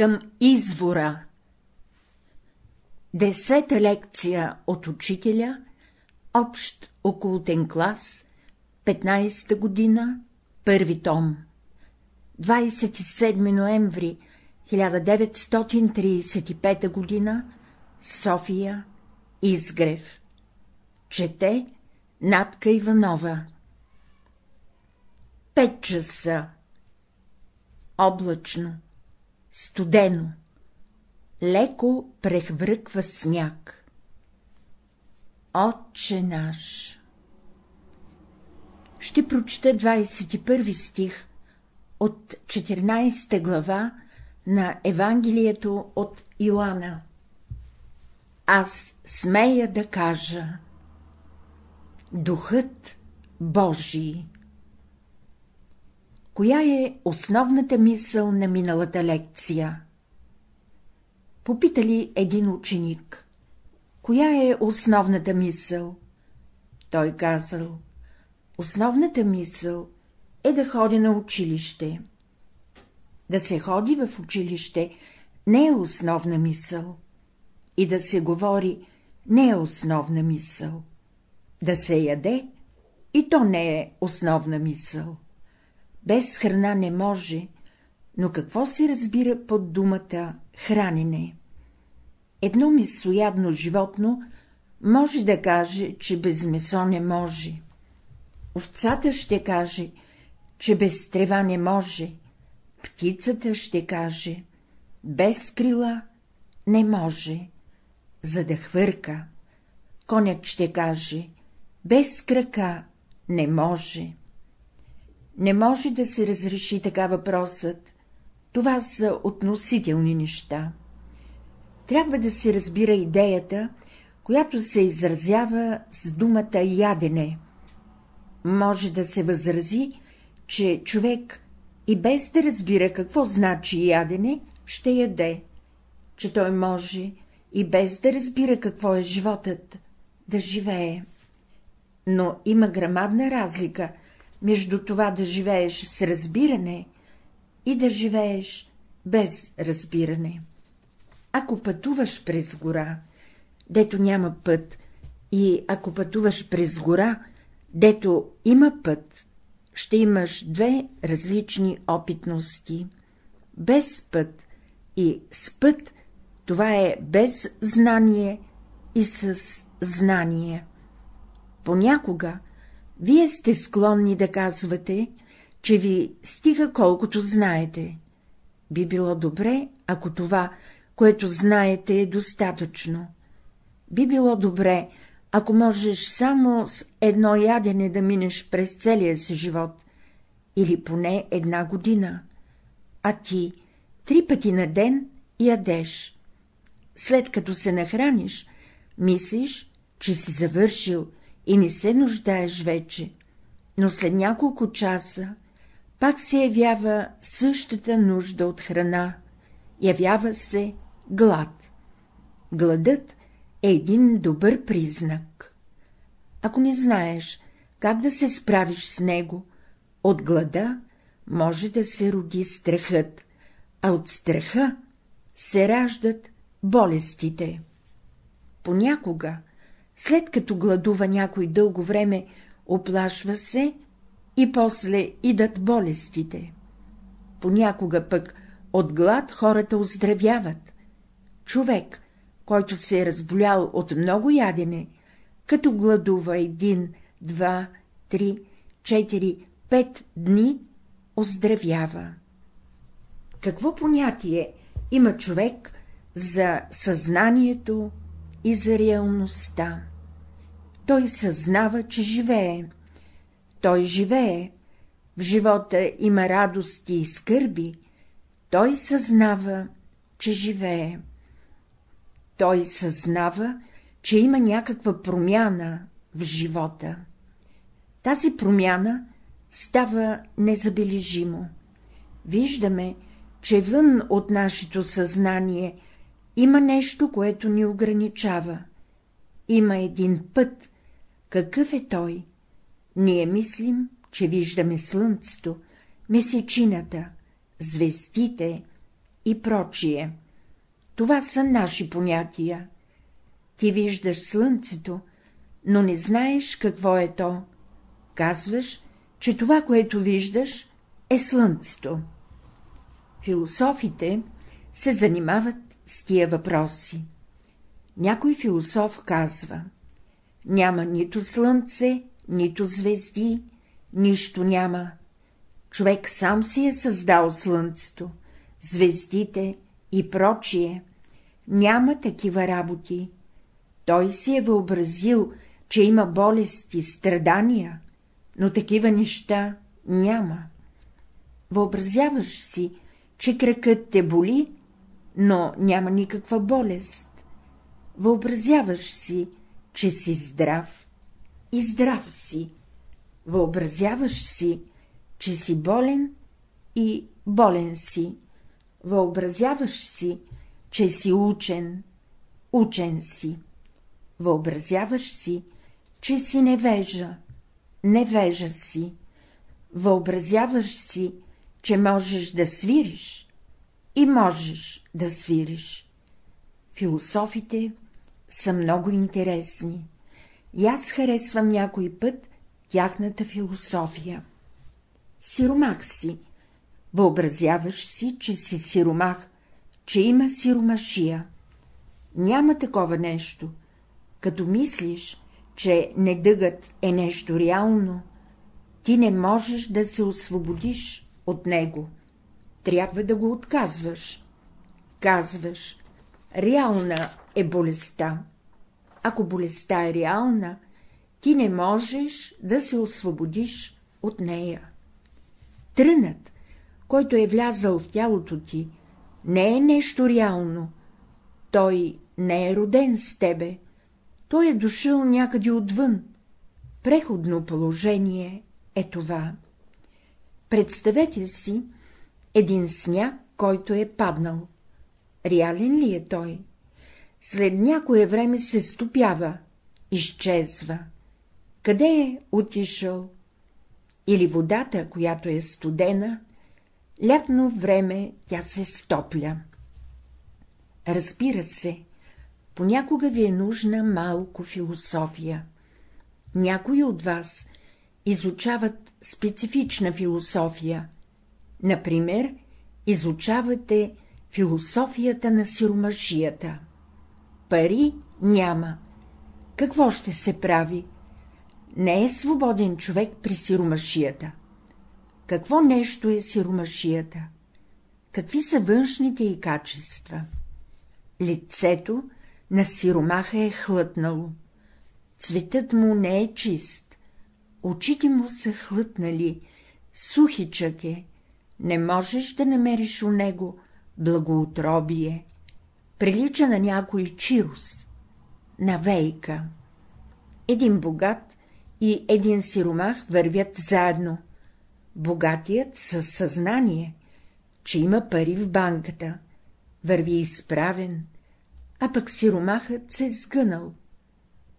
към извора. Десета лекция от учителя, общ окултен клас, 15-та година, първи том. 27 ноември 1935 година, София, Изгрев. Чете Натка Иванова. Пет часа. Облачно Студено. Леко прехвърква сняг. Отче наш. Ще прочета 21 стих от 14 глава на Евангелието от Йоанна. Аз смея да кажа Духът Божий Коя е основната мисъл на миналата лекция? Попитали един ученик. Коя е основната мисъл? Той казал. Основната мисъл е да ходи на училище. Да се ходи в училище не е основна мисъл. И да се говори не е основна мисъл. Да се яде и то не е основна мисъл. Без храна не може, но какво се разбира под думата хранене? Едно мисоядно животно може да каже, че без месо не може. Овцата ще каже, че без трева не може. Птицата ще каже, без крила не може, за да хвърка. Конят ще каже, без крака не може. Не може да се разреши така въпросът. Това са относителни неща. Трябва да се разбира идеята, която се изразява с думата ядене. Може да се възрази, че човек и без да разбира какво значи ядене, ще яде, че той може и без да разбира какво е животът, да живее. Но има грамадна разлика между това да живееш с разбиране и да живееш без разбиране. Ако пътуваш през гора, дето няма път, и ако пътуваш през гора, дето има път, ще имаш две различни опитности. Без път и с път това е без знание и с знание. Понякога вие сте склонни да казвате, че ви стига колкото знаете. Би било добре, ако това, което знаете, е достатъчно. Би било добре, ако можеш само с едно ядене да минеш през целия си живот, или поне една година, а ти три пъти на ден ядеш. След като се нахраниш, мислиш, че си завършил и не се нуждаеш вече, но след няколко часа пак се явява същата нужда от храна, явява се глад. Гладът е един добър признак. Ако не знаеш как да се справиш с него, от глада може да се роди страхът, а от страха се раждат болестите. Понякога, след като гладува някой дълго време, оплашва се и после идат болестите. Понякога пък от глад хората оздравяват. Човек, който се е разболял от много ядене, като гладува един, два, три, четири, пет дни, оздравява. Какво понятие има човек за съзнанието и за реалността? Той съзнава, че живее. Той живее. В живота има радости и скърби. Той съзнава, че живее той съзнава, че има някаква промяна в живота. Тази промяна става незабележимо. Виждаме, че вън от нашето съзнание има нещо, което ни ограничава. Има един път. Какъв е той? Ние мислим, че виждаме слънцето, месечината, звездите, и прочие. Това са наши понятия. Ти виждаш слънцето, но не знаеш какво е то. Казваш, че това, което виждаш, е слънцето. Философите се занимават с тия въпроси. Някой философ казва — няма нито слънце, нито звезди, нищо няма. Човек сам си е създал слънцето, звездите и прочие. Няма такива работи. Той си е въобразил, че има болести, страдания, но такива неща няма. Въобразяваш си, че кракът те боли, но няма никаква болест. Въобразяваш си, че си здрав и здрав си. Въобразяваш си, че си болен и болен си. Въобразяваш си, че си учен, учен си. Въобразяваш си, че си невежа, невежа си. Въобразяваш си, че можеш да свириш и можеш да свириш. Философите са много интересни и аз харесвам някой път тяхната философия. Сиромах си. Въобразяваш си, че си сиромах, че има сиромашия. Няма такова нещо. Като мислиш, че недъгът е нещо реално, ти не можеш да се освободиш от него. Трябва да го отказваш. Казваш, реална е болестта. Ако болестта е реална, ти не можеш да се освободиш от нея. Трънът, който е влязъл в тялото ти, не е нещо реално. Той не е роден с тебе. Той е дошъл някъде отвън. Преходно положение е това. Представете си един сняг, който е паднал. Реален ли е той? След някое време се стопява, изчезва. Къде е отишъл? Или водата, която е студена, лятно време тя се стопля. Разбира се, понякога ви е нужна малко философия. Някои от вас изучават специфична философия. Например, изучавате философията на сиромашията. Пари няма. Какво ще се прави? Не е свободен човек при сиромашията. Какво нещо е сиромашията? Какви са външните и качества? Лицето на сиромаха е хлътнало. Цветът му не е чист. Очите му са хлътнали, сухичък е. Не можеш да намериш у него благоутробие. Прилича на някой чирус, на вейка. Един богат и един сиромах вървят заедно. Богатият със съзнание, че има пари в банката, върви изправен, а пък сиромахът се е сгънал.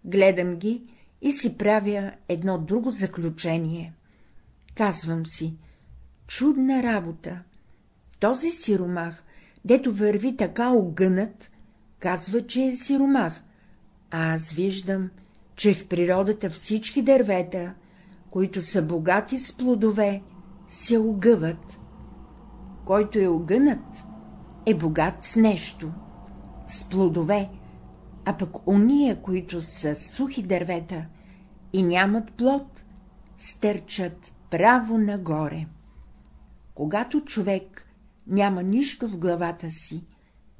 Гледам ги и си правя едно друго заключение. Казвам си, чудна работа. Този сиромах, дето върви така огънат, казва, че е сиромах, а аз виждам, че в природата всички дървета, които са богати с плодове, се огъват. Който е огънат, е богат с нещо, с плодове, а пък уния, които са сухи дървета и нямат плод, стърчат право нагоре. Когато човек няма нищо в главата си,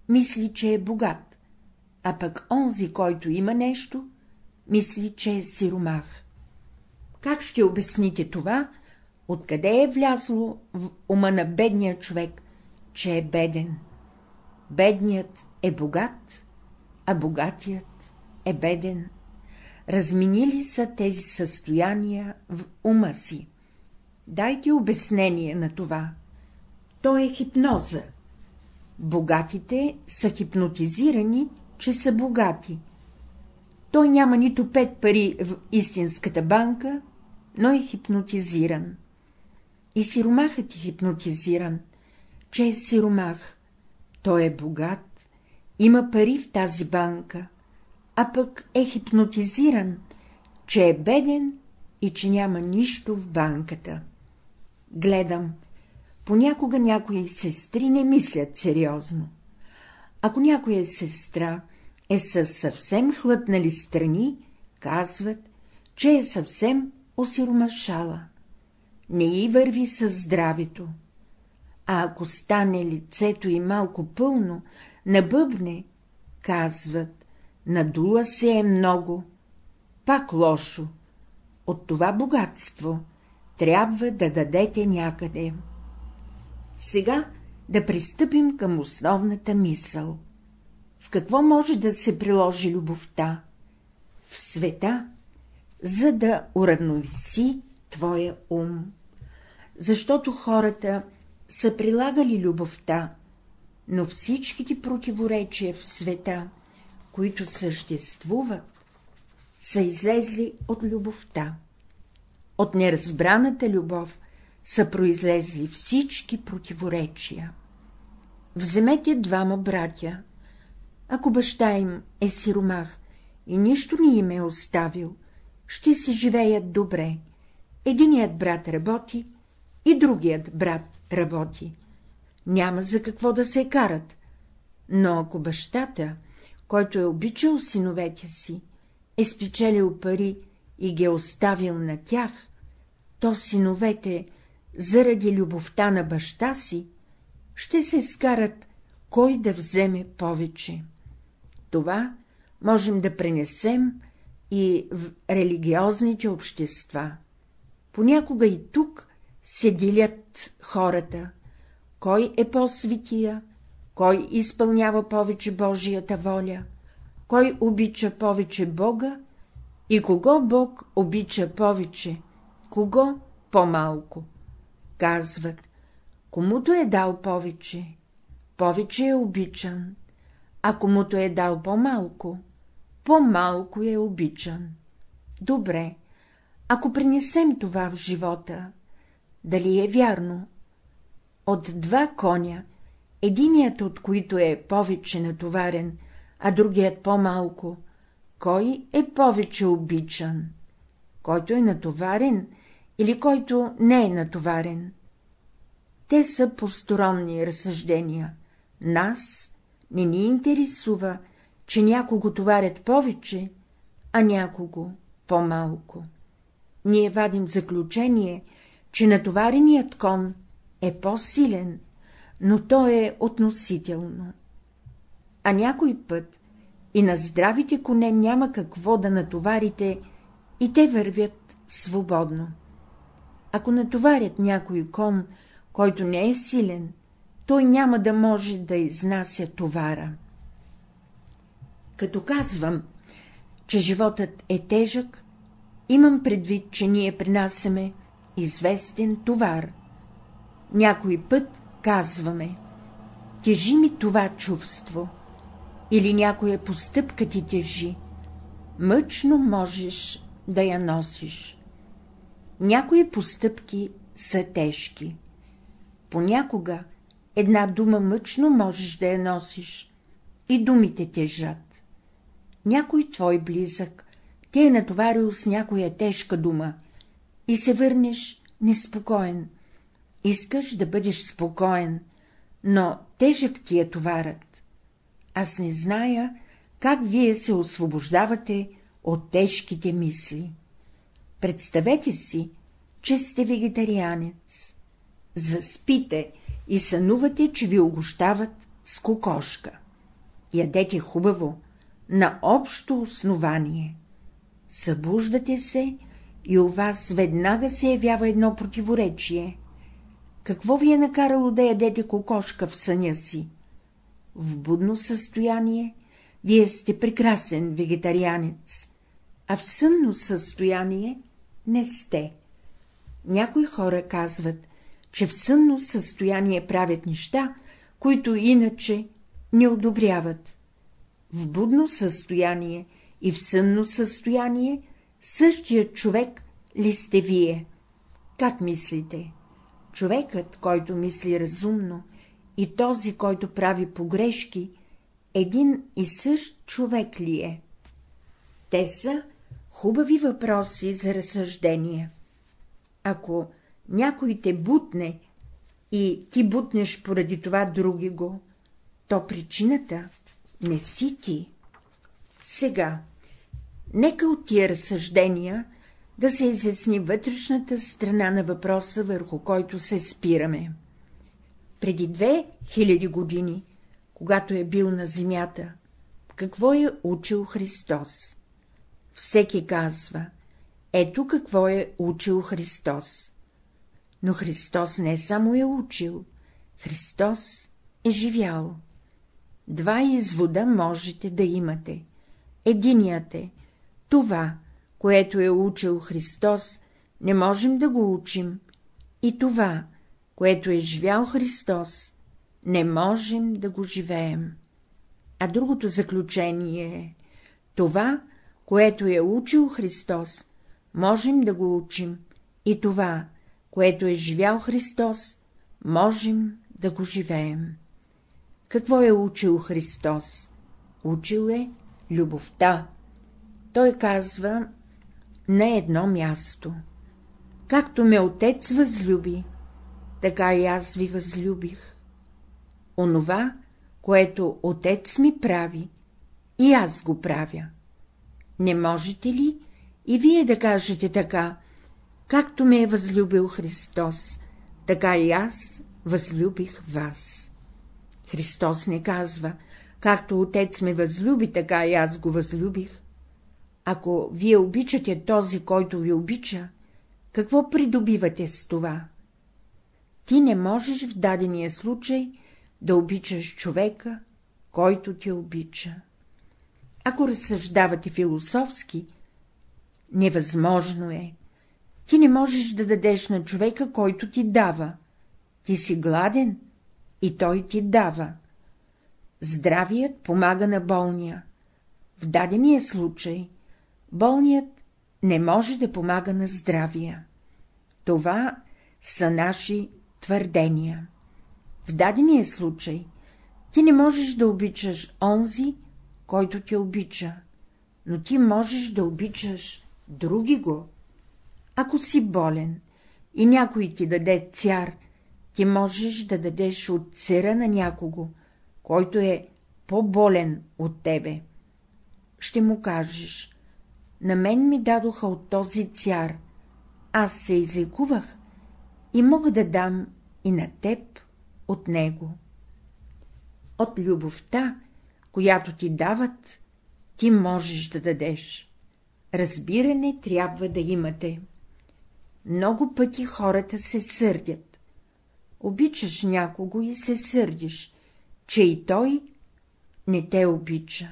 мисли, че е богат, а пък онзи, който има нещо, мисли, че е сиромах. Как ще обясните това, откъде е влязло в ума на бедния човек, че е беден? Бедният е богат, а богатият е беден. Разминили са тези състояния в ума си. Дайте обяснение на това. То е хипноза. Богатите са хипнотизирани, че са богати, той няма нито пет пари в истинската банка, но е хипнотизиран. И сиромахът е хипнотизиран, че е сиромах, Той е богат, има пари в тази банка, а пък е хипнотизиран, че е беден и че няма нищо в банката. Гледам, понякога някои сестри не мислят сериозно. Ако някоя сестра е със съвсем хлътнали страни, казват, че е съвсем осиромашала. Не и върви със здравето. А ако стане лицето и малко пълно, набъбне, казват, надула се е много, пак лошо, от това богатство трябва да дадете някъде. Сега да пристъпим към основната мисъл. В какво може да се приложи любовта? В света, за да уравновеси твоя ум. Защото хората са прилагали любовта, но всичките противоречия в света, които съществуват, са излезли от любовта. От неразбраната любов са произлезли всички противоречия. Вземете двама братя. Ако баща им е сиромах и нищо ни им е оставил, ще си живеят добре. Единият брат работи и другият брат работи. Няма за какво да се карат. Но ако бащата, който е обичал синовете си, е спечелил пари и ги е оставил на тях, то синовете, заради любовта на баща си, ще се скарат кой да вземе повече. Това можем да пренесем и в религиозните общества. Понякога и тук се делят хората, кой е по-светия, кой изпълнява повече Божията воля, кой обича повече Бога и кого Бог обича повече, кого по-малко. Казват, комуто е дал повече, повече е обичан, а комуто е дал по-малко, по-малко е обичан. Добре, ако принесем това в живота, дали е вярно? От два коня, единият от които е повече натоварен, а другият по-малко, кой е повече обичан? Който е натоварен или който не е натоварен? Те са посторонни разсъждения. Нас не ни интересува, че някого товарят повече, а някого по-малко. Ние вадим заключение, че натовареният кон е по-силен, но то е относително. А някой път и на здравите коне няма какво да натоварите, и те вървят свободно. Ако натоварят някой кон, който не е силен, той няма да може да изнася товара. Като казвам, че животът е тежък, имам предвид, че ние принасяме известен товар. Някой път казваме, тежи ми това чувство, или някоя постъпка ти тежи, мъчно можеш да я носиш. Някои постъпки са тежки. Понякога една дума мъчно можеш да я носиш, и думите тежат. Някой твой близък те е натоварил с някоя тежка дума и се върнеш неспокоен. Искаш да бъдеш спокоен, но тежък ти е товарът. Аз не зная, как вие се освобождавате от тежките мисли. Представете си, че сте вегетарианец. Заспите и сънувате, че ви огощават с кокошка. Ядете хубаво, на общо основание. Събуждате се и у вас веднага се явява едно противоречие. Какво ви е накарало да ядете кокошка в съня си? В будно състояние вие сте прекрасен вегетарианец, а в сънно състояние не сте. Някои хора казват, че в сънно състояние правят неща, които иначе не одобряват. В будно състояние и в сънно състояние същия човек ли сте вие? Как мислите? Човекът, който мисли разумно и този, който прави погрешки, един и същ човек ли е? Те са хубави въпроси за разсъждение. Ако някой те бутне и ти бутнеш поради това други го, то причината не си ти. Сега, нека от тия разсъждения да се изясни вътрешната страна на въпроса, върху който се спираме. Преди две хиляди години, когато е бил на земята, какво е учил Христос? Всеки казва, ето какво е учил Христос. Но Христос не само е учил, Христос е живял. Два извода можете да имате. Единият е това, което е учил Христос, не можем да го учим, и това, което е живял Христос, не можем да го живеем. А другото заключение е това, което е учил Христос, можем да го учим, и това, което е живял Христос, можем да го живеем. Какво е учил Христос? Учил е любовта. Той казва на едно място. Както ме отец възлюби, така и аз ви възлюбих. Онова, което отец ми прави, и аз го правя. Не можете ли и вие да кажете така, както ме е възлюбил Христос, така и аз възлюбих вас. Христос не казва, както Отец ме възлюби, така и аз го възлюбих. Ако вие обичате този, който ви обича, какво придобивате с това? Ти не можеш в дадения случай да обичаш човека, който те обича. Ако разсъждавате философски, невъзможно е. Ти не можеш да дадеш на човека, който ти дава. Ти си гладен и той ти дава. Здравият помага на болния. В дадения случай болният не може да помага на здравия. Това са наши твърдения. В дадения случай ти не можеш да обичаш онзи, който те обича, но ти можеш да обичаш други го. Ако си болен и някой ти даде цяр, ти можеш да дадеш от цера на някого, който е по-болен от тебе. Ще му кажеш, на мен ми дадоха от този цяр, аз се излекувах и мога да дам и на теб от него. От любовта, която ти дават, ти можеш да дадеш. Разбиране трябва да имате. Много пъти хората се сърдят. Обичаш някого и се сърдиш, че и той не те обича.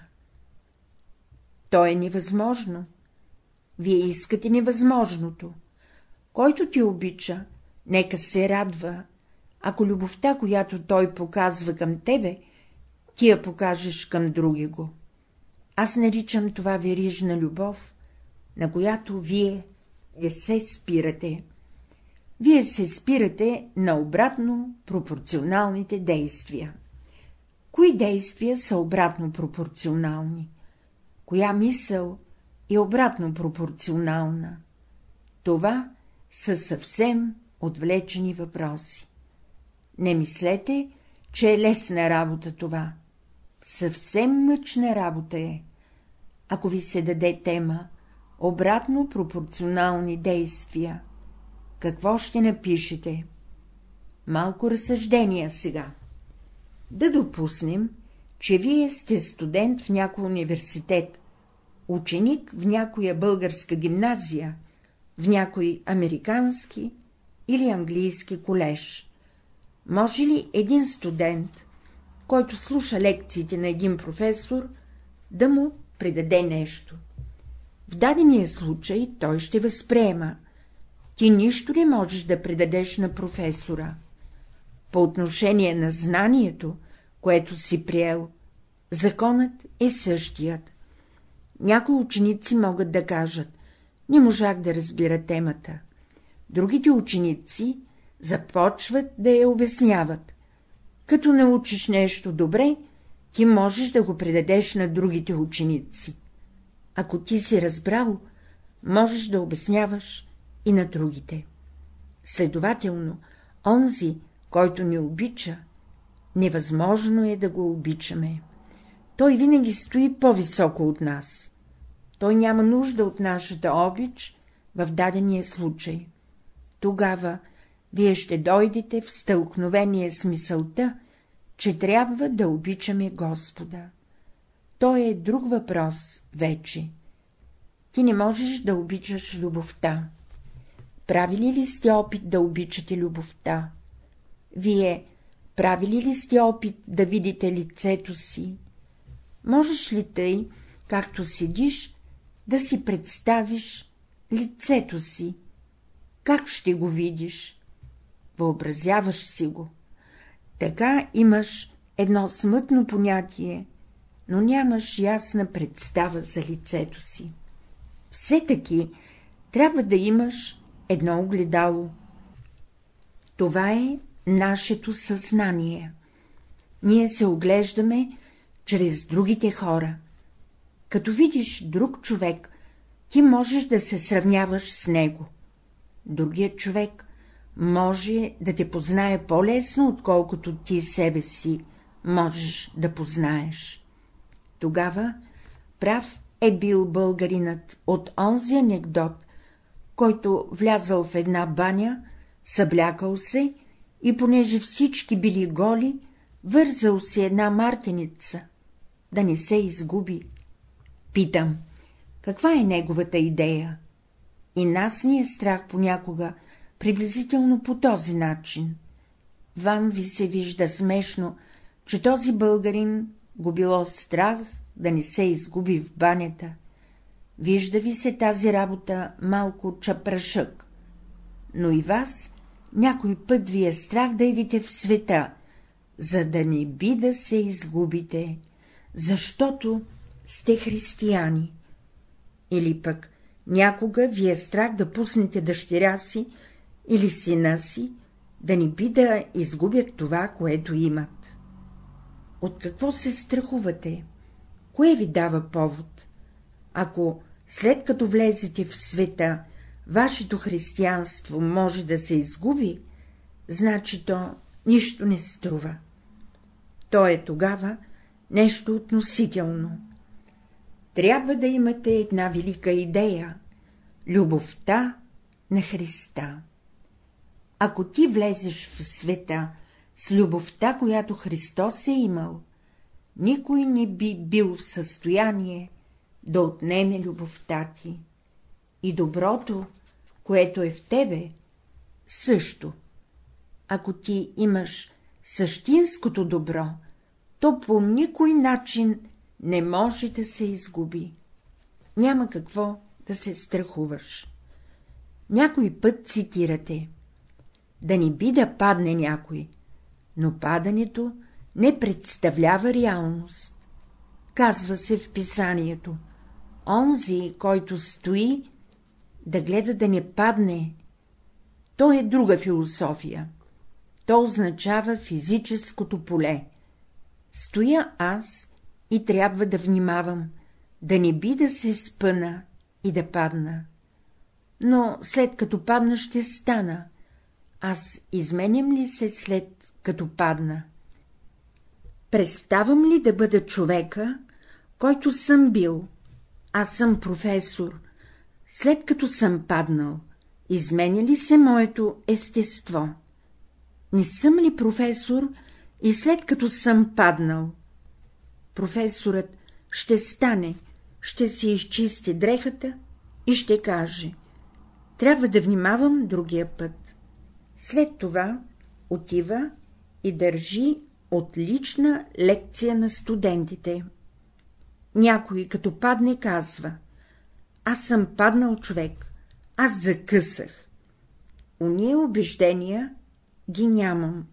То е невъзможно. Вие искате невъзможното. Който ти обича, нека се радва, ако любовта, която той показва към тебе, ти я покажеш към други го. Аз наричам това верижна любов, на която вие не се спирате. Вие се спирате на обратно пропорционалните действия. Кои действия са обратно пропорционални? Коя мисъл е обратно пропорционална? Това са съвсем отвлечени въпроси. Не мислете, че е лесна работа това. Съвсем мъчна работа е. Ако ви се даде тема, обратно пропорционални действия, какво ще напишете? Малко разсъждения сега. Да допуснем, че вие сте студент в някой университет, ученик в някоя българска гимназия, в някой американски или английски колеж. Може ли един студент, който слуша лекциите на един професор, да му предаде нещо? В дадения случай той ще възприема. Ти нищо не можеш да предадеш на професора. По отношение на знанието, което си приел, законът е същият. Някои ученици могат да кажат, не можах да разбира темата. Другите ученици започват да я обясняват. Като научиш нещо добре, ти можеш да го предадеш на другите ученици. Ако ти си разбрал, можеш да обясняваш и на другите. Следователно, онзи, който ни обича, невъзможно е да го обичаме. Той винаги стои по-високо от нас. Той няма нужда от нашата обич в дадения случай. Тогава вие ще дойдете в стълкновение с мисълта, че трябва да обичаме Господа. Той е друг въпрос вече. Ти не можеш да обичаш любовта. Правили ли сте опит да обичате любовта? Вие правили ли сте опит да видите лицето си? Можеш ли тъй, както седиш, да си представиш лицето си? Как ще го видиш? Въобразяваш си го. Така имаш едно смътно понятие, но нямаш ясна представа за лицето си. Все таки трябва да имаш едно огледало. Това е нашето съзнание. Ние се оглеждаме чрез другите хора. Като видиш друг човек, ти можеш да се сравняваш с него. Другият човек може да те познае по-лесно, отколкото ти себе си можеш да познаеш. Тогава прав е бил българинът от онзи анекдот, който влязал в една баня, съблякал се и, понеже всички били голи, вързал си една мартеница, да не се изгуби. Питам, каква е неговата идея? И нас ни е страх понякога, приблизително по този начин. Вам ви се вижда смешно, че този българин го било страх да не се изгуби в банята. Вижда ви се тази работа малко чапрашък, но и вас някой път ви е страх да идете в света, за да не би да се изгубите, защото сте християни. Или пък някога ви е страх да пуснете дъщеря си или сина си, да не би да изгубят това, което имат. От какво се страхувате? Кое ви дава повод? Ако след като влезете в света, вашето християнство може да се изгуби, значи то нищо не струва. То е тогава нещо относително. Трябва да имате една велика идея — любовта на Христа. Ако ти влезеш в света с любовта, която Христос е имал, никой не би бил в състояние да отнеме любовта ти. И доброто, което е в тебе, също. Ако ти имаш същинското добро, то по никой начин не може да се изгуби. Няма какво да се страхуваш. Някой път цитирате. Да ни би да падне някой, но падането не представлява реалност. Казва се в писанието. Онзи, който стои, да гледа да не падне, то е друга философия. То означава физическото поле. Стоя аз и трябва да внимавам, да не би да се спъна и да падна. Но след като падна ще стана. Аз изменям ли се след като падна? Преставам ли да бъда човека, който съм бил? Аз съм професор. След като съм паднал, изменя ли се моето естество? Не съм ли професор и след като съм паднал? Професорът ще стане, ще си изчисти дрехата и ще каже — трябва да внимавам другия път. След това отива и държи отлична лекция на студентите. Някой, като падне, казва — аз съм паднал човек, аз закъсах. Уния убеждения ги нямам.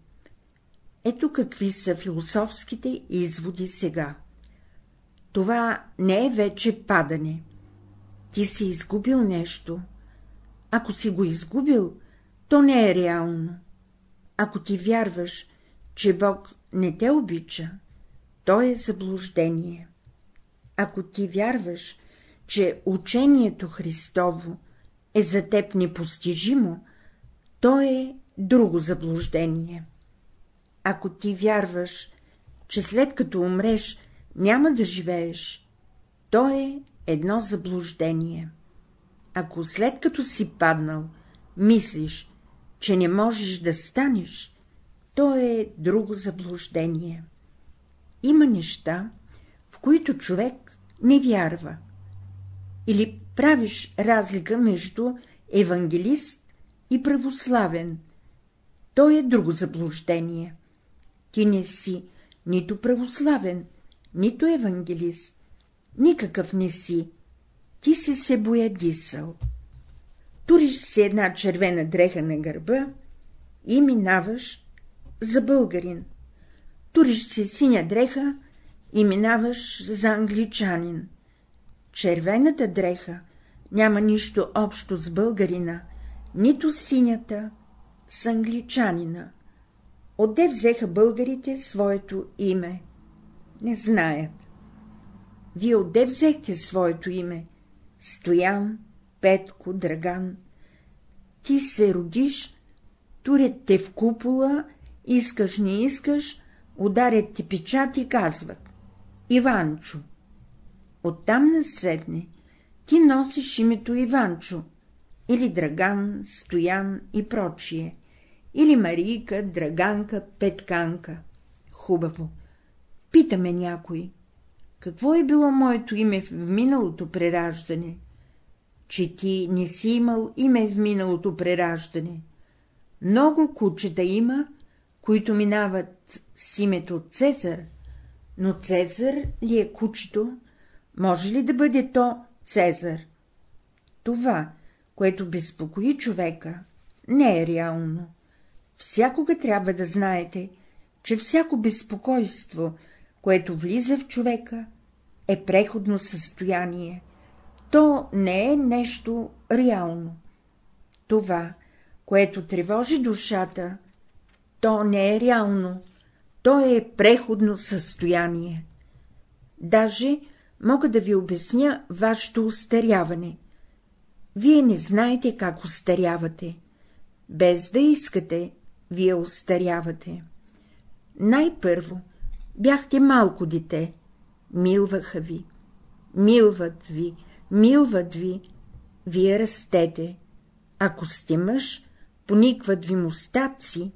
Ето какви са философските изводи сега. Това не е вече падане. Ти си изгубил нещо. Ако си го изгубил, то не е реално. Ако ти вярваш, че Бог не те обича, то е заблуждение. Ако ти вярваш, че учението Христово е за теб непостижимо, то е друго заблуждение. Ако ти вярваш, че след като умреш няма да живееш, то е едно заблуждение. Ако след като си паднал, мислиш, че не можеш да станеш, то е друго заблуждение. Има неща, в които човек не вярва. Или правиш разлика между евангелист и православен. То е друго заблуждение. Ти не си нито православен, нито евангелист. Никакъв не си. Ти си се боядисал. Туриш си една червена дреха на гърба и минаваш за българин. Туриш си синя дреха и минаваш за англичанин. Червената дреха няма нищо общо с българина, нито синята с англичанина. Отде взеха българите своето име? Не знаят. Вие отде взехте своето име? Стоян, Петко, Драган. Ти се родиш, турят те в купола, искаш, не искаш, ударят ти печат и казват — Иванчо. Оттам наседне ти носиш името Иванчо, или Драган, Стоян и прочие, или Марийка, Драганка, Петканка. Хубаво. Питаме някой, какво е било моето име в миналото прераждане? Че ти не си имал име в миналото прераждане. Много кучета има, които минават с името Цезар, но Цезар ли е кучето? Може ли да бъде то Цезар? Това, което безпокои човека, не е реално. Всякога трябва да знаете, че всяко безпокойство, което влиза в човека, е преходно състояние. То не е нещо реално. Това, което тревожи душата, то не е реално, то е преходно състояние. Даже мога да ви обясня вашето устаряване. Вие не знаете как устарявате. Без да искате, вие устарявате. Най-първо бяхте малко дете, милваха ви, милват ви, милват ви, вие растете. Ако сте мъж, поникват ви мустаци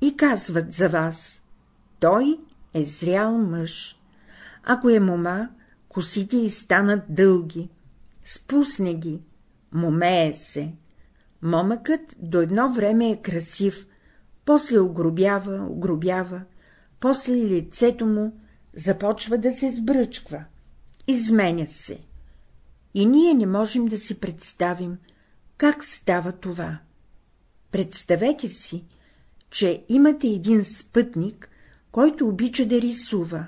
и казват за вас — той е зрял мъж. Ако е мома, косите й станат дълги, спусне ги, момее се. Момъкът до едно време е красив, после огробява, огробява, после лицето му започва да се сбръчква, изменя се. И ние не можем да си представим, как става това. Представете си, че имате един спътник, който обича да рисува,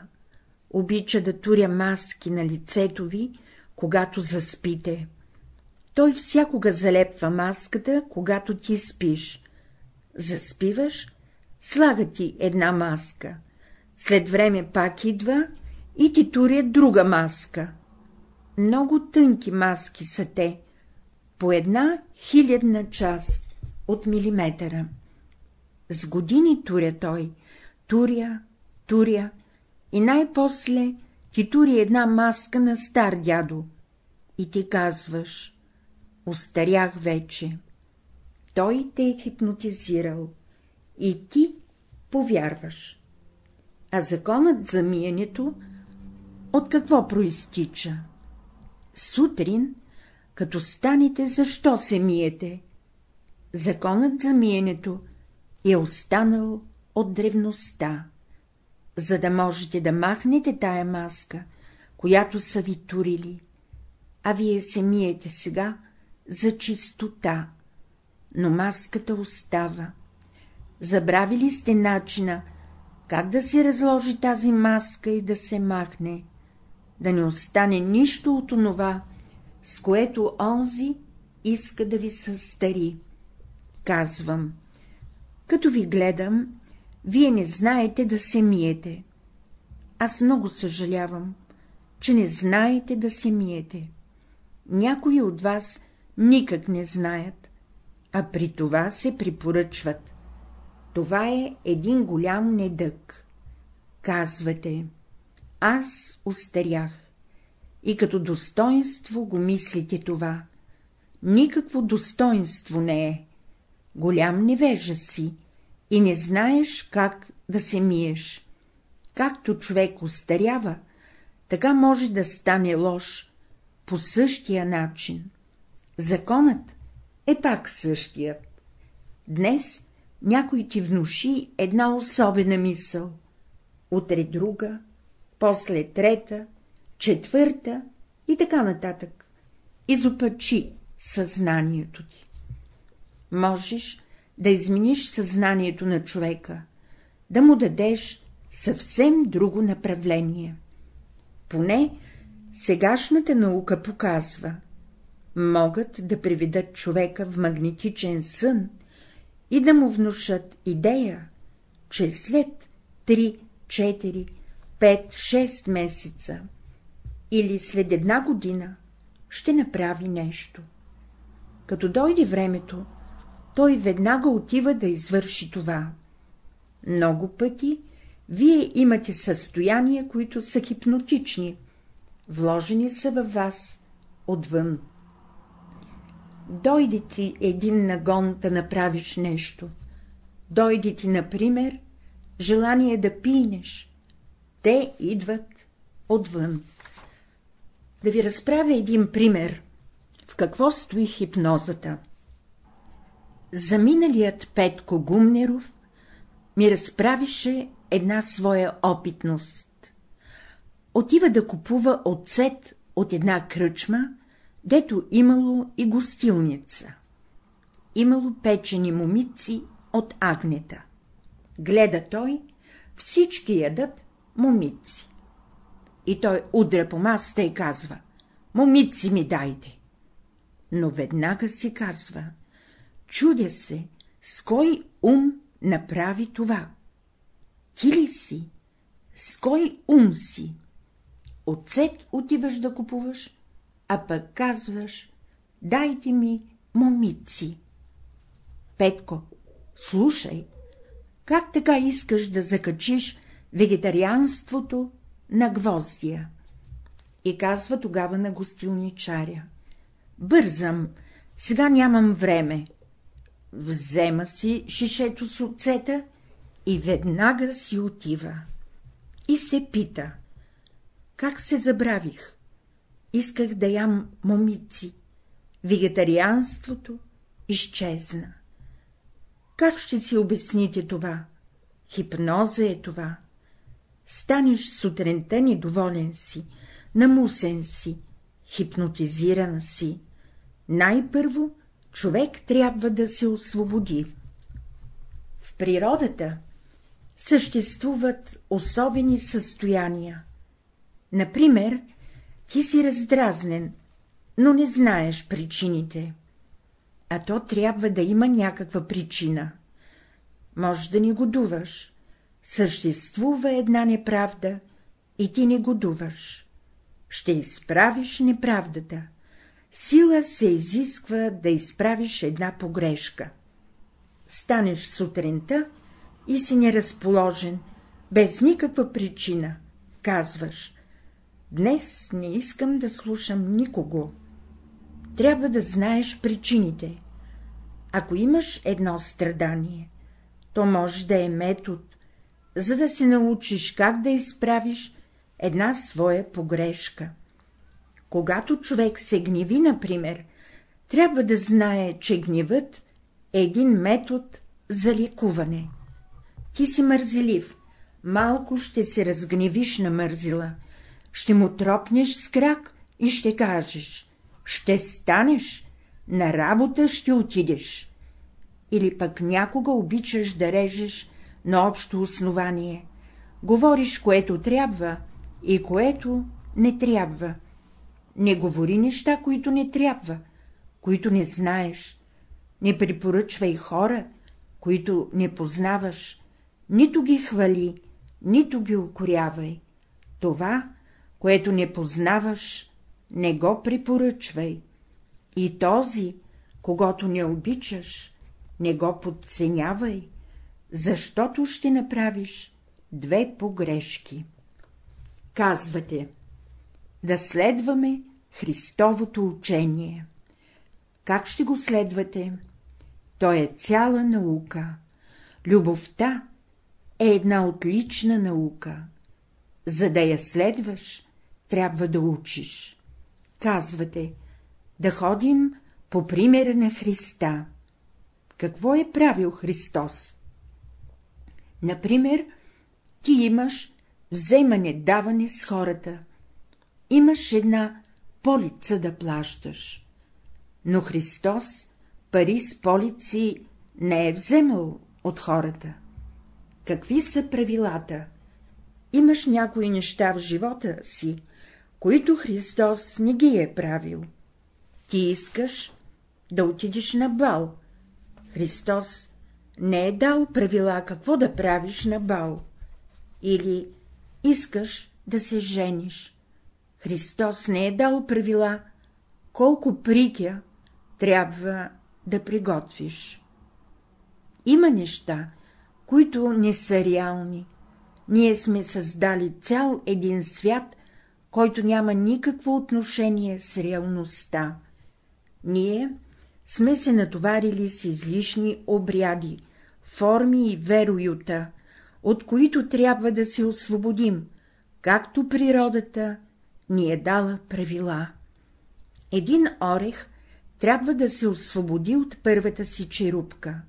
обича да туря маски на лицето ви, когато заспите. Той всякога залепва маската, когато ти спиш. Заспиваш, слага ти една маска, след време пак идва и ти туря друга маска. Много тънки маски са те, по една хилядна част от милиметъра. С години туря той, туря, туря и най-после ти тури една маска на стар дядо и ти казваш — устарях вече. Той те е хипнотизирал и ти повярваш. А законът за миенето от какво проистича? Сутрин, като станете, защо се миете? Законът за миенето е останал от древността. За да можете да махнете тая маска, която са ви турили, а вие се миете сега за чистота, но маската остава. Забравили сте начина, как да се разложи тази маска и да се махне, да не остане нищо от онова, с което онзи иска да ви състари. Казвам, като ви гледам, вие не знаете да се миете. Аз много съжалявам, че не знаете да се миете. Някои от вас никак не знаят, а при това се припоръчват. Това е един голям недък. Казвате, аз устарях. И като достоинство го мислите това. Никакво достоинство не е. Голям невежа си и не знаеш как да се миеш. Както човек устарява, така може да стане лош по същия начин. Законът е пак същият. Днес някой ти внуши една особена мисъл, утре друга, после трета, четвърта и така нататък. Изопачи съзнанието ти. Можеш да измениш съзнанието на човека, да му дадеш съвсем друго направление. Поне сегашната наука показва, могат да приведат човека в магнетичен сън и да му внушат идея, че след 3, 4, 5, 6 месеца или след една година ще направи нещо. Като дойде времето, той веднага отива да извърши това. Много пъти вие имате състояния, които са хипнотични, вложени са във вас отвън. Дойде ти един нагон да направиш нещо. Дойде ти, например, желание да пинеш. Те идват отвън. Да ви разправя един пример, в какво стои хипнозата. Заминалият Петко Гумнеров ми разправише една своя опитност. Отива да купува оцет от една кръчма, дето имало и гостилница. Имало печени момици от агнета. Гледа той, всички ядат момици. И той удря по масата и казва — момици ми дайте. Но веднага си казва — чудя се, с кой ум направи това. Ти ли си? С кой ум си? Оцет отиваш да купуваш, а пък казваш, дайте ми момици. Петко, слушай, как така искаш да закачиш вегетарианството на гвоздия? И казва тогава на гостилничаря. Бързам, сега нямам време. Взема си шишето с оцета и веднага си отива. И се пита. Как се забравих? Исках да ям момици. Вегетарианството изчезна. Как ще си обясните това? Хипноза е това. Станеш сутринта недоволен си, намусен си, хипнотизиран си. Най-първо човек трябва да се освободи. В природата съществуват особени състояния. Например, ти си раздразнен, но не знаеш причините. А то трябва да има някаква причина. Може да не годуваш. Съществува една неправда и ти не годуваш. Ще изправиш неправдата. Сила се изисква да изправиш една погрешка. Станеш сутринта и си неразположен, без никаква причина, казваш Днес не искам да слушам никого. Трябва да знаеш причините. Ако имаш едно страдание, то може да е метод, за да се научиш как да изправиш една своя погрешка. Когато човек се гневи, например, трябва да знае, че гневът е един метод за лекуване. Ти си мързелив, малко ще се разгневиш на мързила, ще му тропнеш с крак и ще кажеш — ще станеш, на работа ще отидеш. Или пък някога обичаш да режеш на общо основание, говориш, което трябва и което не трябва. Не говори неща, които не трябва, които не знаеш, не препоръчвай хора, които не познаваш, нито ги хвали, нито ги укорявай. Това, което не познаваш, не го препоръчвай. И този, когато не обичаш, не го подценявай, защото ще направиш две погрешки. Казвате, да следваме Христовото учение. Как ще го следвате? То е цяла наука. Любовта е една отлична наука. За да я следваш, трябва да учиш. Казвате, да ходим по примера на Христа. Какво е правил Христос? Например, ти имаш вземане-даване с хората. Имаш една полица да плащаш. Но Христос пари с полици не е вземал от хората. Какви са правилата? Имаш някои неща в живота си, които Христос не ги е правил. Ти искаш да отидеш на бал. Христос не е дал правила какво да правиш на бал. Или искаш да се жениш. Христос не е дал правила, колко прикя трябва да приготвиш. Има неща, които не са реални. Ние сме създали цял един свят, който няма никакво отношение с реалността. Ние сме се натоварили с излишни обряди, форми и вероюта, от които трябва да се освободим, както природата ни е дала правила. Един орех трябва да се освободи от първата си черупка.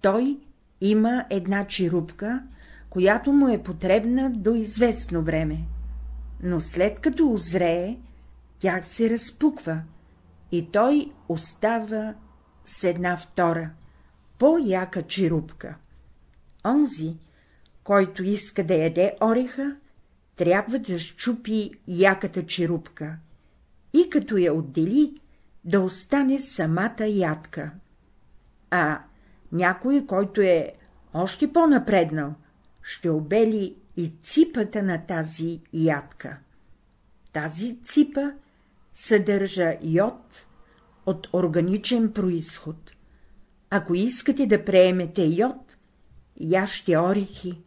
Той има една черупка, която му е потребна до известно време, но след като озрее, тя се разпуква и той остава с една втора, по-яка черупка. Онзи, който иска да яде ореха, трябва да щупи яката черупка и като я отдели, да остане самата ядка. А някой, който е още по-напреднал, ще обели и ципата на тази ядка. Тази ципа съдържа йод от органичен происход. Ако искате да приемете йод, ящи орехи.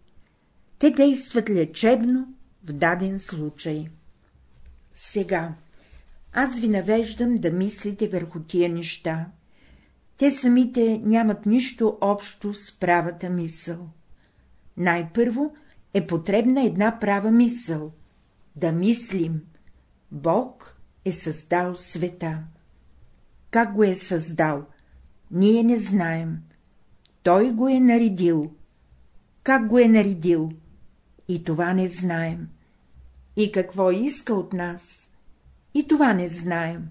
Те действат лечебно в даден случай. Сега, аз ви навеждам да мислите върху тия неща. Те самите нямат нищо общо с правата мисъл. Най-първо е потребна една права мисъл — да мислим. Бог е създал света. Как го е създал? Ние не знаем. Той го е наредил. Как го е наредил? И това не знаем. И какво иска от нас? И това не знаем.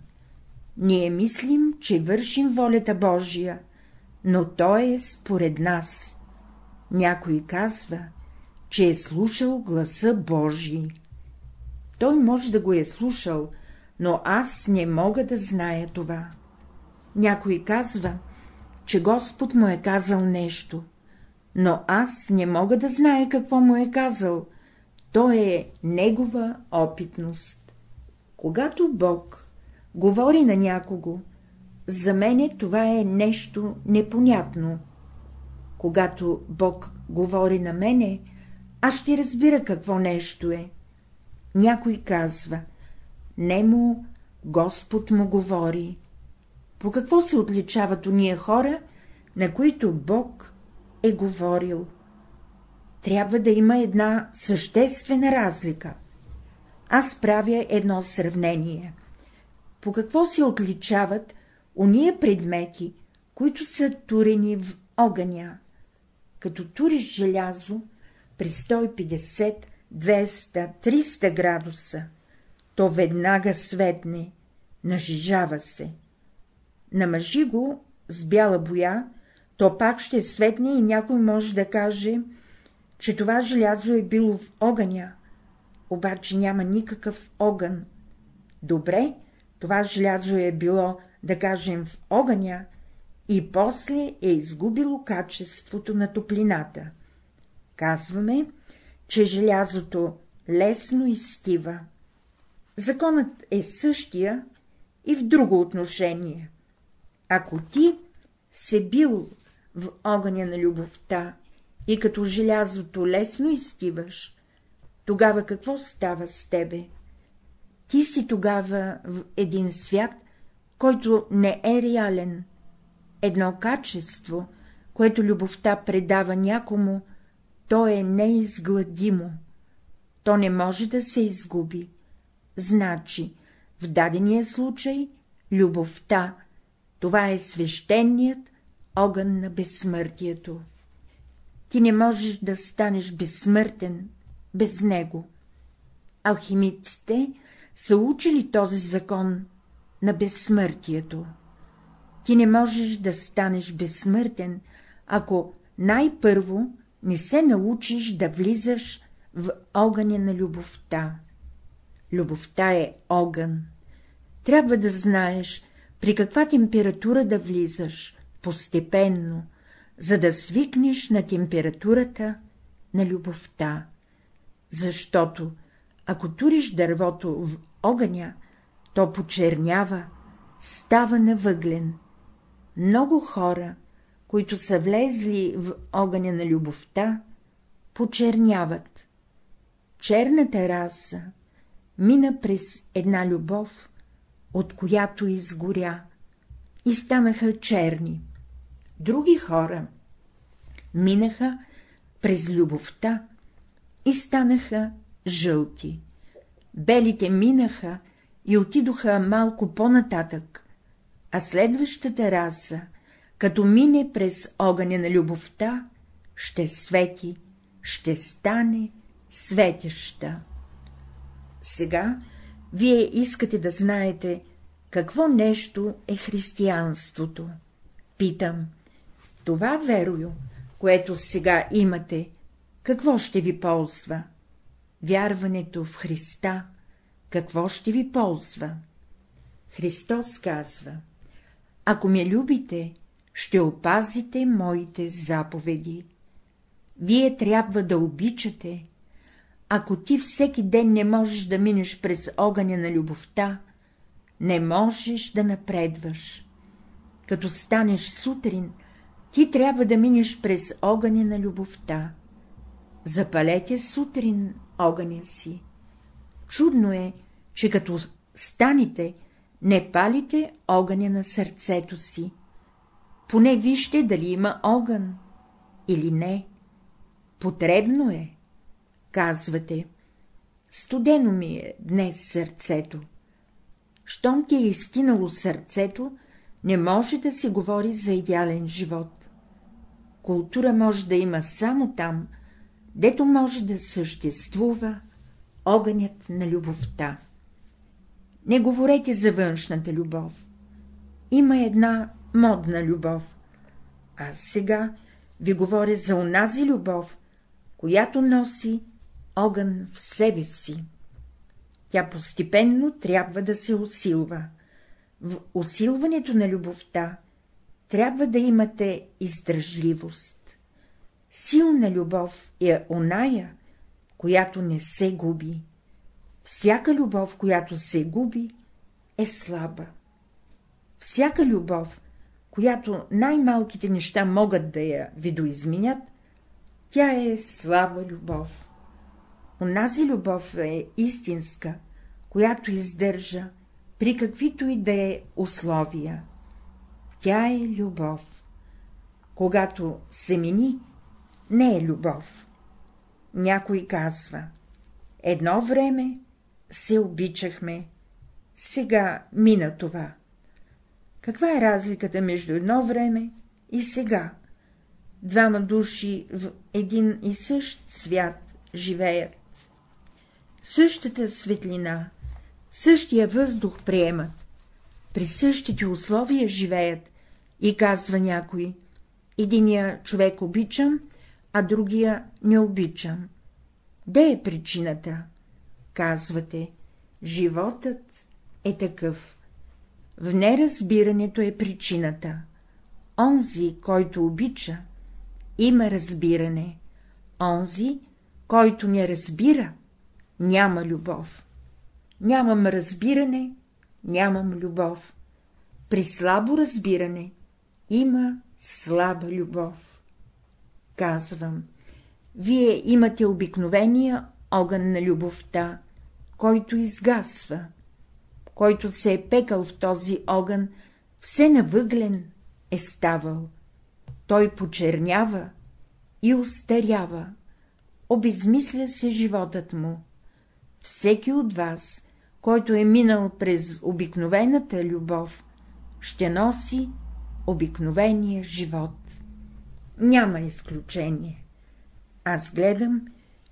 Ние мислим, че вършим волята Божия, но то е според нас. Някой казва, че е слушал гласа Божий. Той може да го е слушал, но аз не мога да зная това. Някой казва, че Господ му е казал нещо, но аз не мога да зная какво му е казал, то е негова опитност. Когато Бог говори на някого, за мене това е нещо непонятно. Когато Бог говори на мене, аз ще разбира какво нещо е. Някой казва, нему Господ му говори. По какво се отличават уния хора, на които Бог е говорил? Трябва да има една съществена разлика. Аз правя едно сравнение. По какво се отличават уния предмети, които са турени в огъня? Като туриш желязо при 150, 200, 300 градуса, то веднага светне, нажижава се. Намажи го с бяла боя, то пак ще светне и някой може да каже, че това желязо е било в огъня, обаче няма никакъв огън. Добре, това желязо е било, да кажем, в огъня и после е изгубило качеството на топлината. Казваме, че желязото лесно изстива. Законът е същия и в друго отношение. Ако ти се бил в огъня на любовта и като желязото лесно изстиваш, тогава какво става с тебе? Ти си тогава в един свят, който не е реален, едно качество, което любовта предава някому, то е неизгладимо, то не може да се изгуби. Значи, в дадения случай, любовта, това е свещеният огън на безсмъртието. Ти не можеш да станеш безсмъртен без него. Алхимиците са учили този закон на безсмъртието. Ти не можеш да станеш безсмъртен, ако най-първо не се научиш да влизаш в огъня на любовта. Любовта е огън. Трябва да знаеш, при каква температура да влизаш, постепенно, за да свикнеш на температурата на любовта. Защото, ако туриш дървото в огъня, то почернява, става на въглен. Много хора, които са влезли в огъня на любовта, почерняват. Черната раса мина през една любов, от която изгоря, и станаха черни. Други хора минаха през любовта и станаха жълти. Белите минаха и отидоха малко по-нататък, а следващата раса, като мине през огъня на любовта, ще свети, ще стане светеща. Сега вие искате да знаете, какво нещо е християнството. Питам, това верою, което сега имате, какво ще ви ползва? Вярването в Христа, какво ще ви ползва? Христос казва, ако ме любите, ще опазите моите заповеди. Вие трябва да обичате. Ако ти всеки ден не можеш да минеш през огъня на любовта, не можеш да напредваш. Като станеш сутрин, ти трябва да минеш през огъня на любовта. Запалете сутрин огъня си. Чудно е, че като станете, не палите огъня на сърцето си. Поне вижте дали има огън или не. Потребно е, казвате. Студено ми е днес сърцето. Щом ти е изтинало сърцето, не може да се говори за идеален живот. Култура може да има само там, дето може да съществува огънят на любовта. Не говорете за външната любов. Има една модна любов. Аз сега ви говоря за онази любов, която носи огън в себе си. Тя постепенно трябва да се усилва. В усилването на любовта трябва да имате издръжливост. Силна любов е оная, която не се губи. Всяка любов, която се губи, е слаба. Всяка любов, която най-малките неща могат да я видоизменят, тя е слаба любов. Онази любов е истинска, която издържа при каквито и да е условия. Тя е любов. Когато се мини, не е любов. Някой казва, едно време се обичахме, сега мина това. Каква е разликата между едно време и сега? Двама души в един и същ свят живеят. Същата светлина, същия въздух приемат, при същите условия живеят и казва някой, единия човек обичам, а другия не обичам. Де е причината? Казвате, животът е такъв. В неразбирането е причината. Онзи, който обича, има разбиране, Онзи, който не разбира, няма любов. Нямам разбиране, нямам любов. При слабо разбиране има слаба любов. Казвам, вие имате обикновения огън на любовта, който изгасва. Който се е пекал в този огън, все навъглен е ставал. Той почернява и устарява, обезмисля се животът му. Всеки от вас, който е минал през обикновената любов, ще носи обикновения живот. Няма изключение. Аз гледам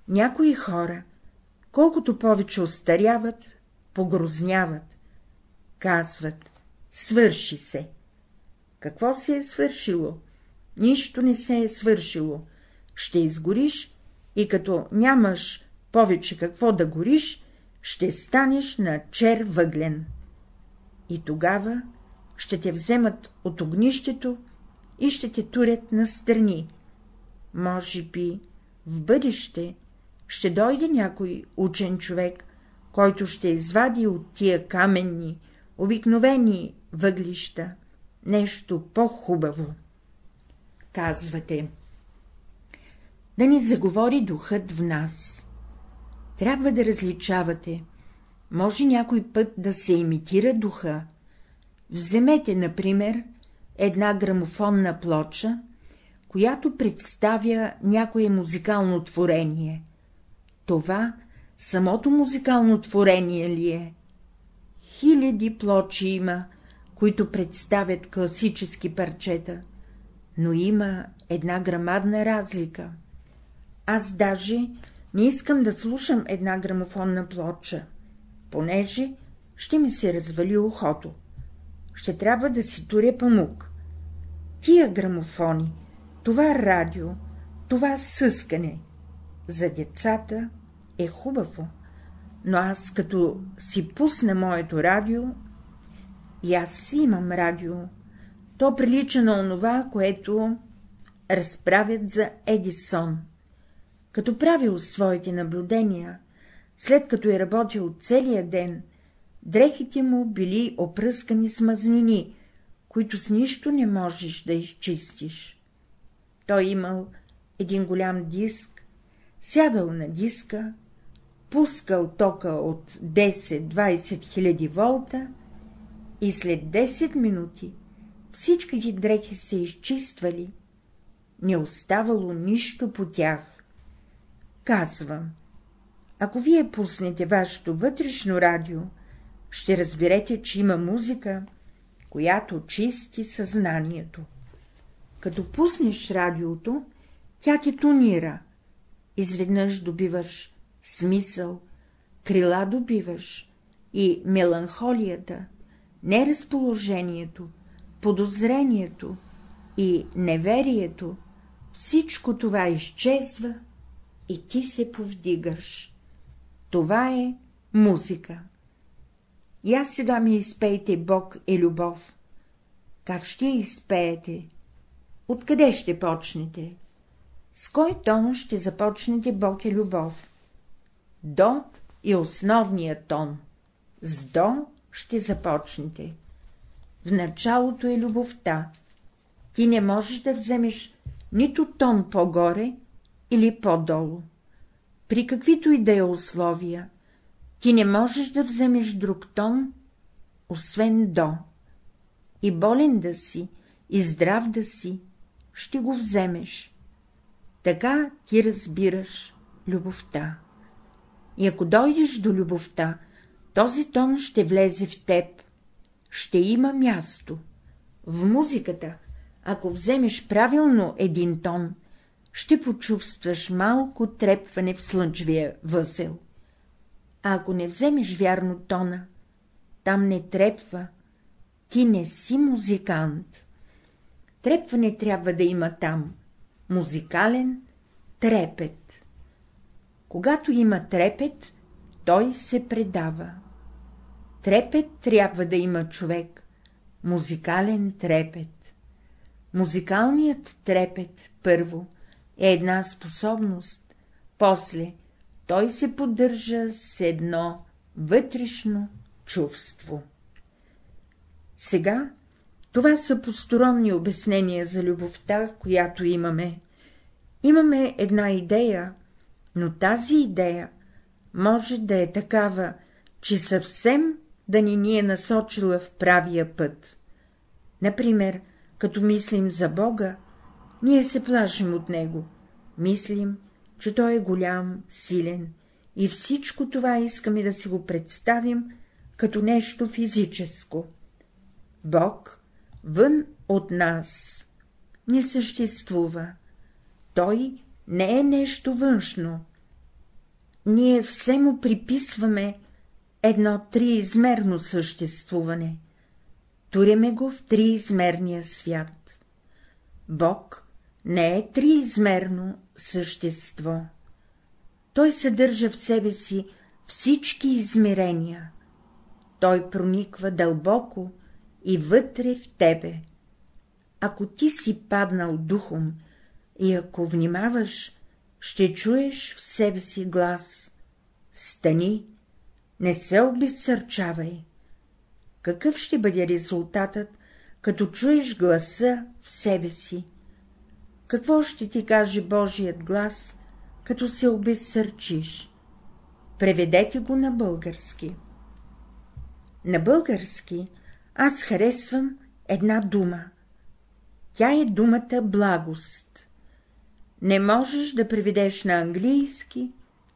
някои хора, колкото повече остаряват, погрозняват. Казват, свърши се. Какво се е свършило? Нищо не се е свършило. Ще изгориш и като нямаш повече какво да гориш, ще станеш на чер въглен. И тогава ще те вземат от огнището и ще те турят на страни. Може би в бъдеще ще дойде някой учен човек, който ще извади от тия каменни, обикновени въглища нещо по-хубаво. Казвате, да ни заговори духът в нас. Трябва да различавате. Може някой път да се имитира духа. Вземете, например, една грамофонна плоча, която представя някое музикално творение. Това самото музикално творение ли е? Хиляди плочи има, които представят класически парчета, но има една грамадна разлика. Аз даже не искам да слушам една грамофонна плоча, понеже ще ми се развали ухото. Ще трябва да си туря памук. Тия грамофони, това радио, това съскане, за децата е хубаво, но аз като си пусна моето радио, и аз си имам радио, то прилича на онова, което разправят за Едисон. Като правил своите наблюдения, след като е работил целия ден, дрехите му били опръскани с мазнини, които с нищо не можеш да изчистиш. Той имал един голям диск, сядал на диска, пускал тока от 10-20 хиляди волта и след 10 минути всичките дрехи се изчиствали, не оставало нищо по тях. Казвам, ако вие пуснете вашето вътрешно радио, ще разберете, че има музика, която чисти съзнанието. Като пуснеш радиото, тя ти тонира, изведнъж добиваш смисъл, крила добиваш и меланхолията, неразположението, подозрението и неверието, всичко това изчезва и ти се повдигаш. Това е музика. И аз сега ми изпейте Бог е любов. Как ще изпеете? Откъде ще почнете? С кой тон ще започнете Бог е любов? До е основният тон. С до ще започнете. В началото е любовта. Ти не можеш да вземеш нито тон по-горе или по-долу. При каквито и да е условия, ти не можеш да вземеш друг тон, освен до. И болен да си, и здрав да си, ще го вземеш. Така ти разбираш любовта. И ако дойдеш до любовта, този тон ще влезе в теб, ще има място. В музиката, ако вземеш правилно един тон, ще почувстваш малко трепване в слънчевия възел. А ако не вземеш вярно тона, там не трепва, ти не си музикант. Трепване трябва да има там, музикален трепет. Когато има трепет, той се предава. Трепет трябва да има човек, музикален трепет. Музикалният трепет, първо, е една способност, после той се поддържа с едно вътрешно чувство. Сега това са посторонни обяснения за любовта, която имаме. Имаме една идея, но тази идея може да е такава, че съвсем да ни ни е насочила в правия път. Например, като мислим за Бога, ние се плашим от Него, мислим, че Той е голям, силен, и всичко това искаме да си го представим като нещо физическо. Бог вън от нас не съществува. Той не е нещо външно. Ние все му приписваме едно триизмерно съществуване. Туреме го в триизмерния свят. Бог не е триизмерно същество. Той съдържа в себе си всички измерения. Той прониква дълбоко и вътре в тебе. Ако ти си паднал духом и ако внимаваш, ще чуеш в себе си глас. Стани, не се обезсърчавай. Какъв ще бъде резултатът, като чуеш гласа в себе си? Какво ще ти каже Божият глас, като се обезсърчиш? Преведете го на български. На български аз харесвам една дума. Тя е думата благост. Не можеш да преведеш на английски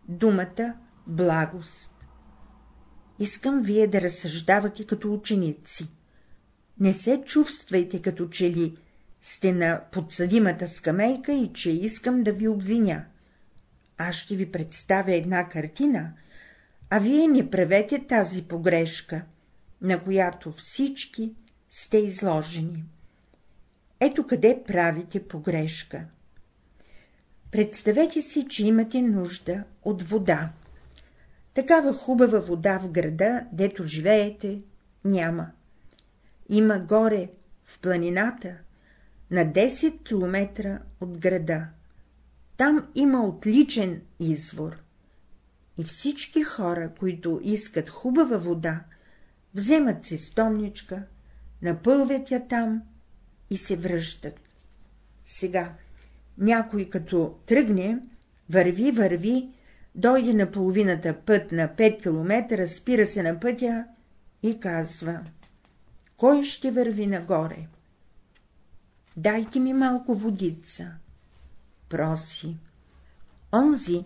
думата благост. Искам вие да разсъждавате като ученици. Не се чувствайте като че ли сте на подсъдимата скамейка и че искам да ви обвиня. Аз ще ви представя една картина, а вие не правете тази погрешка, на която всички сте изложени. Ето къде правите погрешка. Представете си, че имате нужда от вода. Такава хубава вода в града, дето живеете, няма. Има горе, в планината, на 10 км от града. Там има отличен извор. И всички хора, които искат хубава вода, вземат си стомничка, напълвят я там и се връщат. Сега, някой като тръгне, върви, върви, дойде на половината път на 5 километра, спира се на пътя и казва — кой ще върви нагоре? Дайте ми малко водица. Проси. Онзи,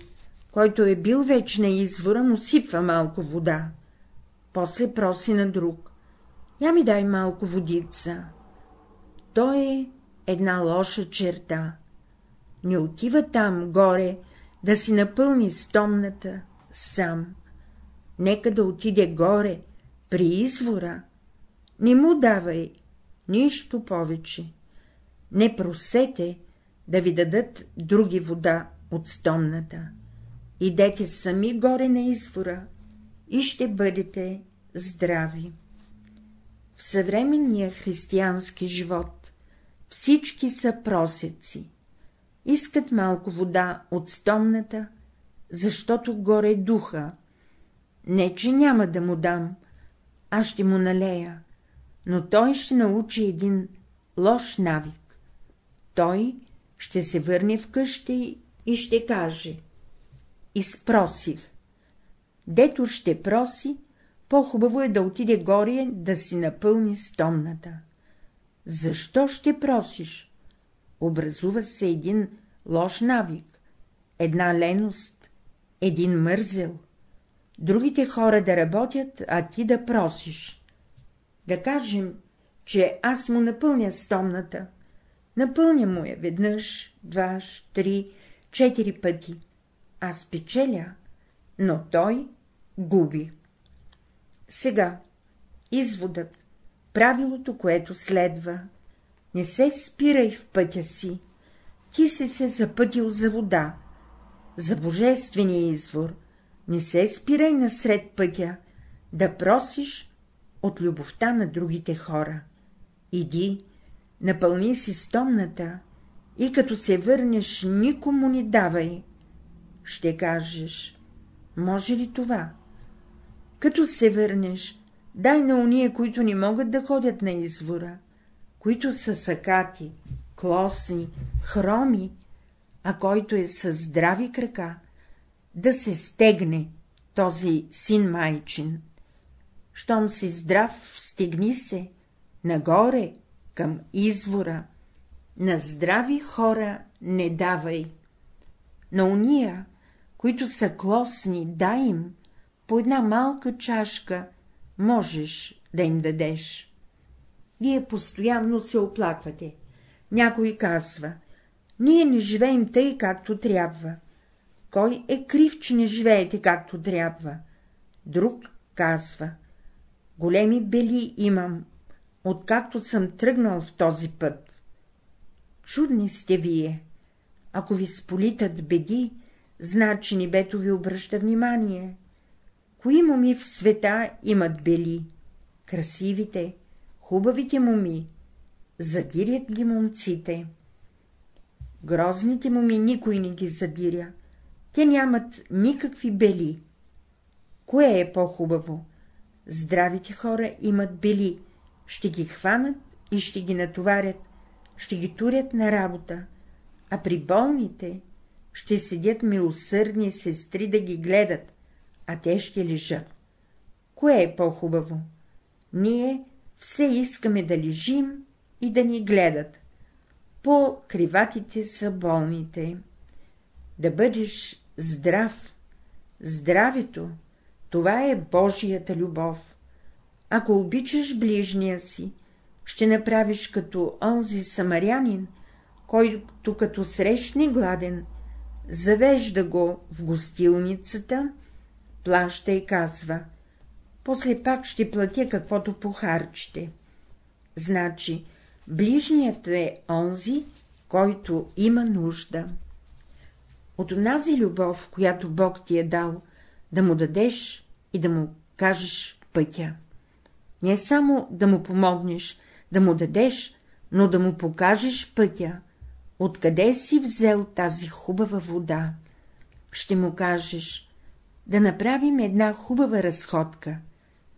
който е бил вече на извора, му сипва малко вода. После проси на друг. Я ми дай малко водица. То е една лоша черта. Не отива там, горе, да си напълни стомната сам. Нека да отиде горе, при извора. Не му давай нищо повече. Не просете да ви дадат други вода от стомната. Идете сами горе на извора и ще бъдете здрави. В съвременния християнски живот всички са просеци искат малко вода от стомната, защото горе духа. Не, че няма да му дам, аз ще му налея, но той ще научи един лош навик. Той ще се върне вкъщи и ще каже — изпросих. Дето ще проси, по-хубаво е да отиде горе да си напълни стомната. Защо ще просиш? образува се един лош навик, една леност, един мързел. Другите хора да работят, а ти да просиш. Да кажем, че аз му напълня стомната. Напълня му я веднъж, два, три, четири пъти. Аз печеля, но той губи. Сега, изводът, правилото, което следва, не се спирай в пътя си, ти си се запътил за вода, за божествения извор, не се спирай насред пътя, да просиш от любовта на другите хора. Иди, напълни си стомната и като се върнеш, никому ни давай. Ще кажеш, може ли това? Като се върнеш, дай на уния, които не могат да ходят на извора, които са сакати, клосни, хроми, а който е със здрави крака, да се стегне този син майчин. Щом си здрав, стегни се, нагоре, към извора, на здрави хора не давай. На уния, които са клосни, дай им, по една малка чашка можеш да им дадеш. Вие постоянно се оплаквате. Някой казва, ние не живеем тъй, както трябва. Кой е крив, че не живеете както трябва? Друг казва, големи бели имам, откакто съм тръгнал в този път. Чудни сте вие. Ако ви сполитат беди, значи небето ви обръща внимание. Кои моми в света имат бели? Красивите, хубавите моми. Задирят ги момците. Грозните моми никой не ги задиря. Те нямат никакви бели. Кое е по-хубаво? Здравите хора имат бели, ще ги хванат и ще ги натоварят, ще ги турят на работа, а при болните ще седят милосърдни сестри да ги гледат, а те ще лежат. Кое е по-хубаво? Ние все искаме да лежим и да ни гледат. По криватите са болните. Да бъдеш здрав. Здравето, това е Божията любов. Ако обичаш ближния си, ще направиш като онзи самарянин, който като срещне гладен, завежда го в гостилницата, плаща и казва, после пак ще платя каквото похарчите. Значи, ближният е онзи, който има нужда. От онази любов, която Бог ти е дал, да му дадеш и да му кажеш пътя. Не само да му помогнеш, да му дадеш, но да му покажеш пътя, откъде си взел тази хубава вода. Ще му кажеш, да направим една хубава разходка,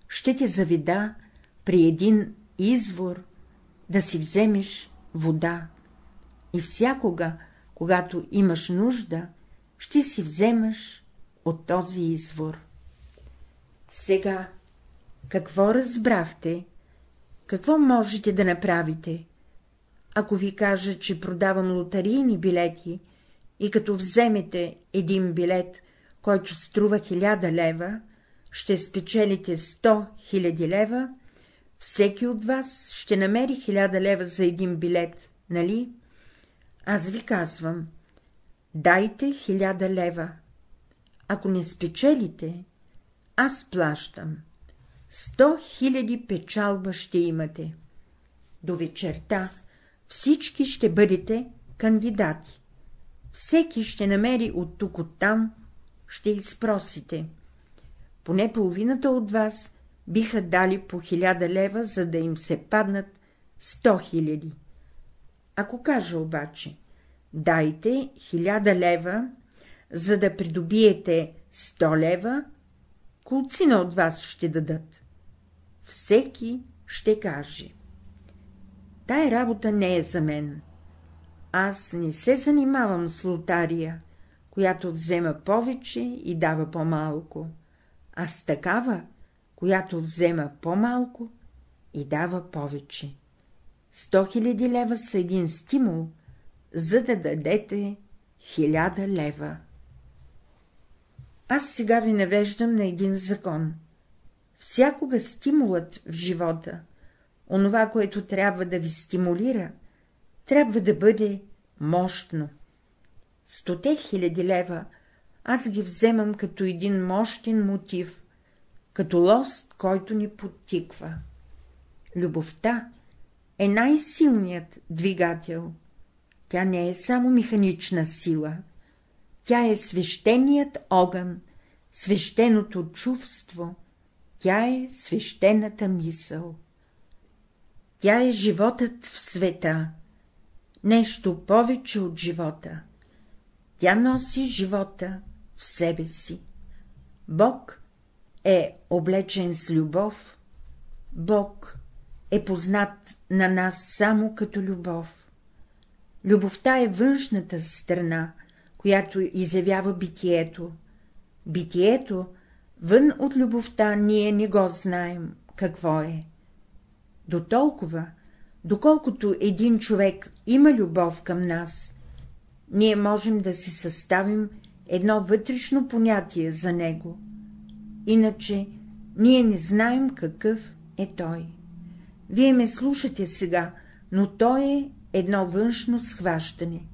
ще те завида при един извор да си вземеш вода. И всякога, когато имаш нужда, ще си вземаш от този извор. Сега, какво разбрахте? Какво можете да направите? Ако ви кажа, че продавам лотарийни билети и като вземете един билет, който струва хиляда лева, ще спечелите сто хиляди лева, всеки от вас ще намери хиляда лева за един билет, нали? Аз ви казвам, дайте хиляда лева. Ако не спечелите, аз плащам. Сто хиляди печалба ще имате. До вечерта всички ще бъдете кандидати. Всеки ще намери от тук оттам, ще изпросите. Поне половината от вас биха дали по хиляда лева, за да им се паднат сто хиляди. Ако кажа обаче, дайте хиляда лева, за да придобиете сто лева, колцина от вас ще дадат. Всеки ще каже. Тая работа не е за мен. Аз не се занимавам с лотария, която взема повече и дава по-малко, а с такава, която взема по-малко и дава повече. Сто хиляди лева са един стимул, за да дадете хиляда лева. Аз сега ви навеждам на един закон. Всякога стимулът в живота, онова, което трябва да ви стимулира, трябва да бъде мощно. Стоте хиляди лева аз ги вземам като един мощен мотив, като лост, който ни подтиква. Любовта е най-силният двигател. Тя не е само механична сила, тя е свещеният огън, свещеното чувство, тя е свещената мисъл. Тя е животът в света. нещо повече от живота. Тя носи живота в себе си. Бог е облечен с любов, Бог е познат на нас само като любов. Любовта е външната страна, която изявява битието. Битието, вън от любовта, ние не го знаем какво е. До толкова, доколкото един човек има любов към нас, ние можем да си съставим едно вътрешно понятие за него, иначе ние не знаем какъв е той. Вие ме слушате сега, но то е едно външно схващане.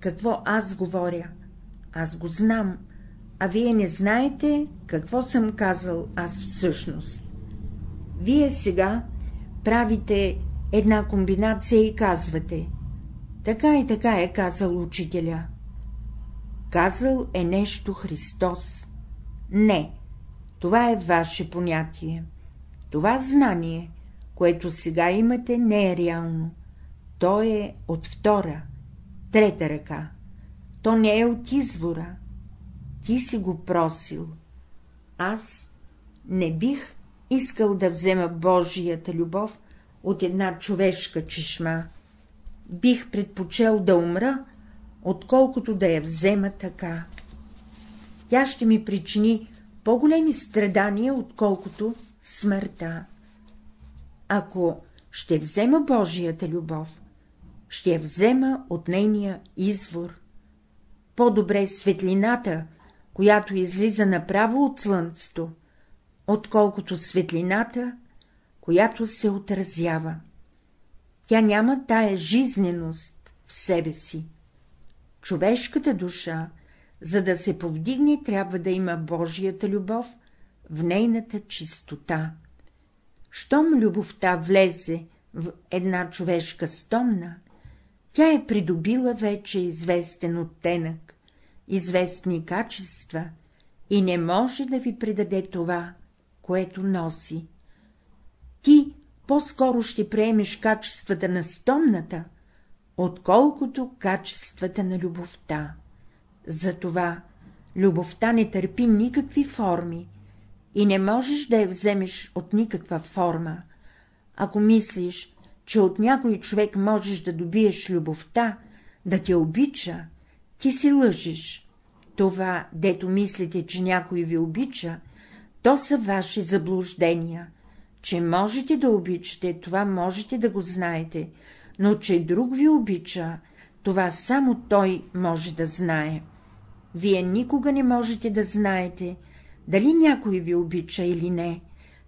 Какво аз говоря? Аз го знам, а вие не знаете, какво съм казал аз всъщност. Вие сега правите една комбинация и казвате — така и така е казал учителя. Казал е нещо Христос. Не, това е ваше понятие. Това знание, което сега имате, не е реално. То е от втора, трета ръка. То не е от извора. Ти си го просил. Аз не бих искал да взема Божията любов от една човешка чешма. Бих предпочел да умра, отколкото да я взема така. Тя ще ми причини по-големи страдания, отколкото смъртта. Ако ще взема Божията любов, ще я взема от нейния извор. По-добре светлината, която излиза направо от слънцето, отколкото светлината, която се отразява. Тя няма тая жизненост в себе си. Човешката душа, за да се повдигне, трябва да има Божията любов в нейната чистота. Щом любовта влезе в една човешка стомна, тя е придобила вече известен оттенък, известни качества и не може да ви придаде това, което носи. Ти по-скоро ще приемеш качествата на стомната, отколкото качествата на любовта. Затова любовта не търпи никакви форми и не можеш да я вземеш от никаква форма. Ако мислиш, че от някой човек можеш да добиеш любовта, да те обича, ти си лъжиш. Това, дето мислите, че някой ви обича, то са ваши заблуждения. Че можете да обичате, това можете да го знаете, но че друг ви обича, това само той може да знае. Вие никога не можете да знаете, дали някой ви обича или не,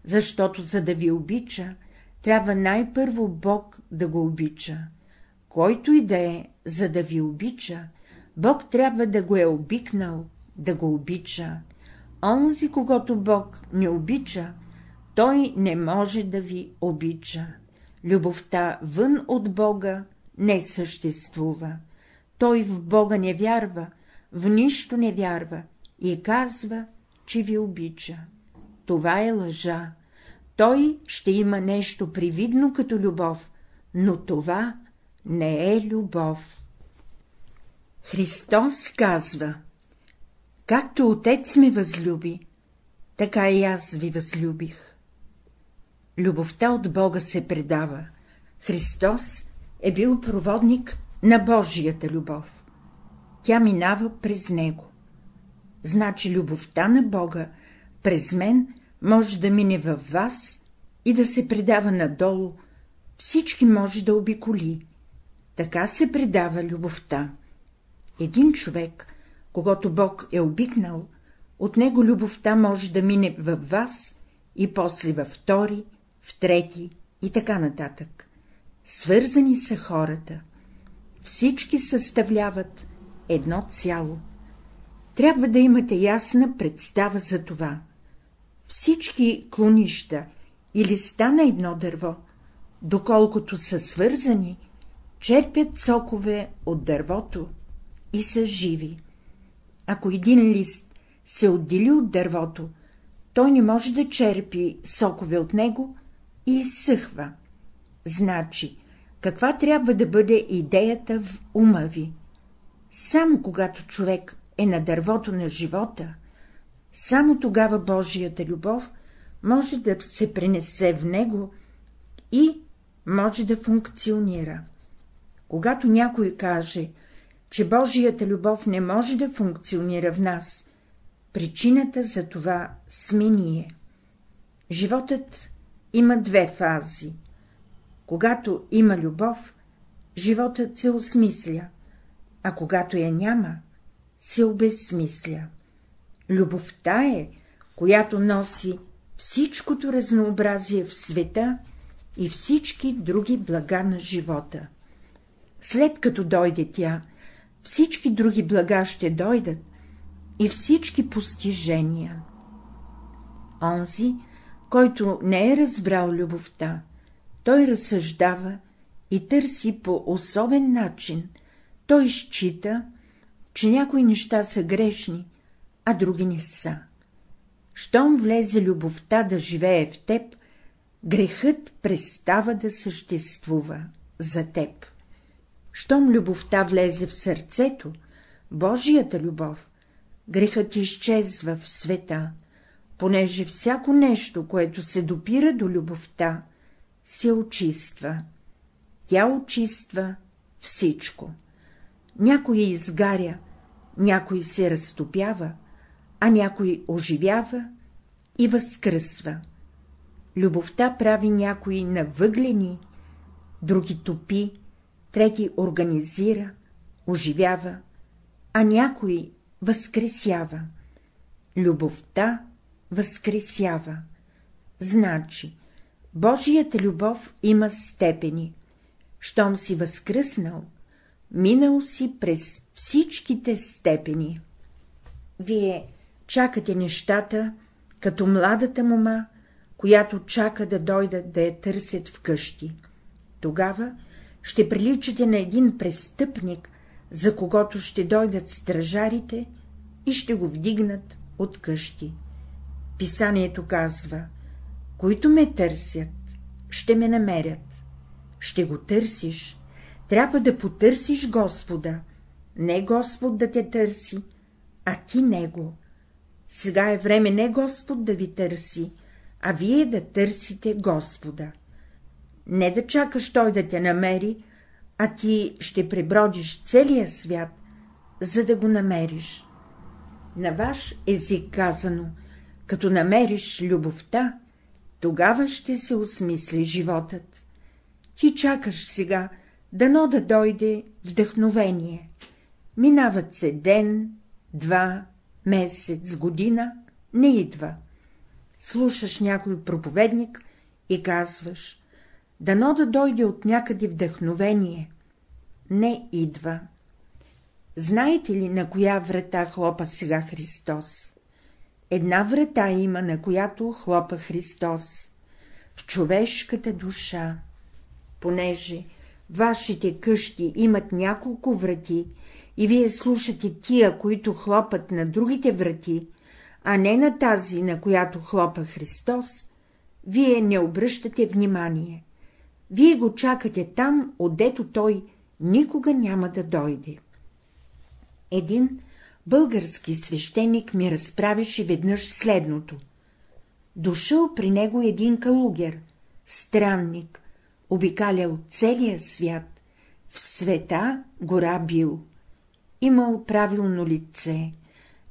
защото за да ви обича, трябва най-първо Бог да го обича. Който и да е, за да ви обича, Бог трябва да го е обикнал, да го обича. Онзи, когато Бог не обича, той не може да ви обича. Любовта вън от Бога не съществува. Той в Бога не вярва, в нищо не вярва и казва, че ви обича. Това е лъжа. Той ще има нещо привидно като любов, но това не е любов. Христос казва, както Отец ме възлюби, така и аз ви възлюбих. Любовта от Бога се предава. Христос е бил проводник на Божията любов. Тя минава през него. Значи любовта на Бога през мен може да мине във вас и да се предава надолу, всички може да обиколи. Така се предава любовта. Един човек, когато Бог е обикнал, от него любовта може да мине във вас и после във втори, в трети и така нататък. Свързани са хората. Всички съставляват едно цяло. Трябва да имате ясна представа за това. Всички клонища и листа на едно дърво, доколкото са свързани, черпят сокове от дървото и са живи. Ако един лист се отдели от дървото, той не може да черпи сокове от него и изсъхва. Значи, каква трябва да бъде идеята в ума ви. Само когато човек е на дървото на живота, само тогава Божията любов може да се пренесе в него и може да функционира. Когато някой каже, че Божията любов не може да функционира в нас, причината за това сме ние. Животът има две фази. Когато има любов, животът се осмисля, а когато я няма, се обезсмисля. Любовта е, която носи всичкото разнообразие в света и всички други блага на живота. След като дойде тя, всички други блага ще дойдат и всички постижения. Онзи, който не е разбрал любовта, той разсъждава и търси по особен начин, той счита, че някои неща са грешни, а други не са. Щом влезе любовта да живее в теб, грехът престава да съществува за теб. Щом любовта влезе в сърцето, Божията любов, грехът изчезва в света, понеже всяко нещо, което се допира до любовта, се очиства. Тя очиства всичко. Някой изгаря, някой се разтопява, а някой оживява и възкръсва. Любовта прави някои навъглени, други топи, трети организира, оживява, а някой възкресява. Любовта възкресява. Значи, Божията любов има степени. Щом си възкръснал, минал си през всичките степени. Вие чакате нещата, като младата мома, която чака да дойдат да я търсят вкъщи. Тогава ще приличате на един престъпник, за когото ще дойдат стражарите и ще го вдигнат от къщи. Писанието казва, които ме търсят, ще ме намерят. Ще го търсиш, трябва да потърсиш Господа, не Господ да те търси, а ти Него. Сега е време не Господ да ви търси, а вие да търсите Господа. Не да чакаш Той да те намери, а ти ще пребродиш целия свят, за да го намериш. На ваш език казано, като намериш любовта, тогава ще се осмисли животът. Ти чакаш сега, дано да дойде вдъхновение. Минават се ден, два, месец, година, не идва. Слушаш някой проповедник и казваш, дано да дойде от някъде вдъхновение. Не идва. Знаете ли, на коя врата хлопа сега Христос? Една врата има, на която хлопа Христос. В човешката душа. Понеже вашите къщи имат няколко врати и вие слушате тия, които хлопат на другите врати, а не на тази, на която хлопа Христос, вие не обръщате внимание. Вие го чакате там, отдето той никога няма да дойде. Един български свещеник ми разправеше веднъж следното. Дошъл при него един калугер, странник, обикалял целия свят, в света гора бил, имал правилно лице,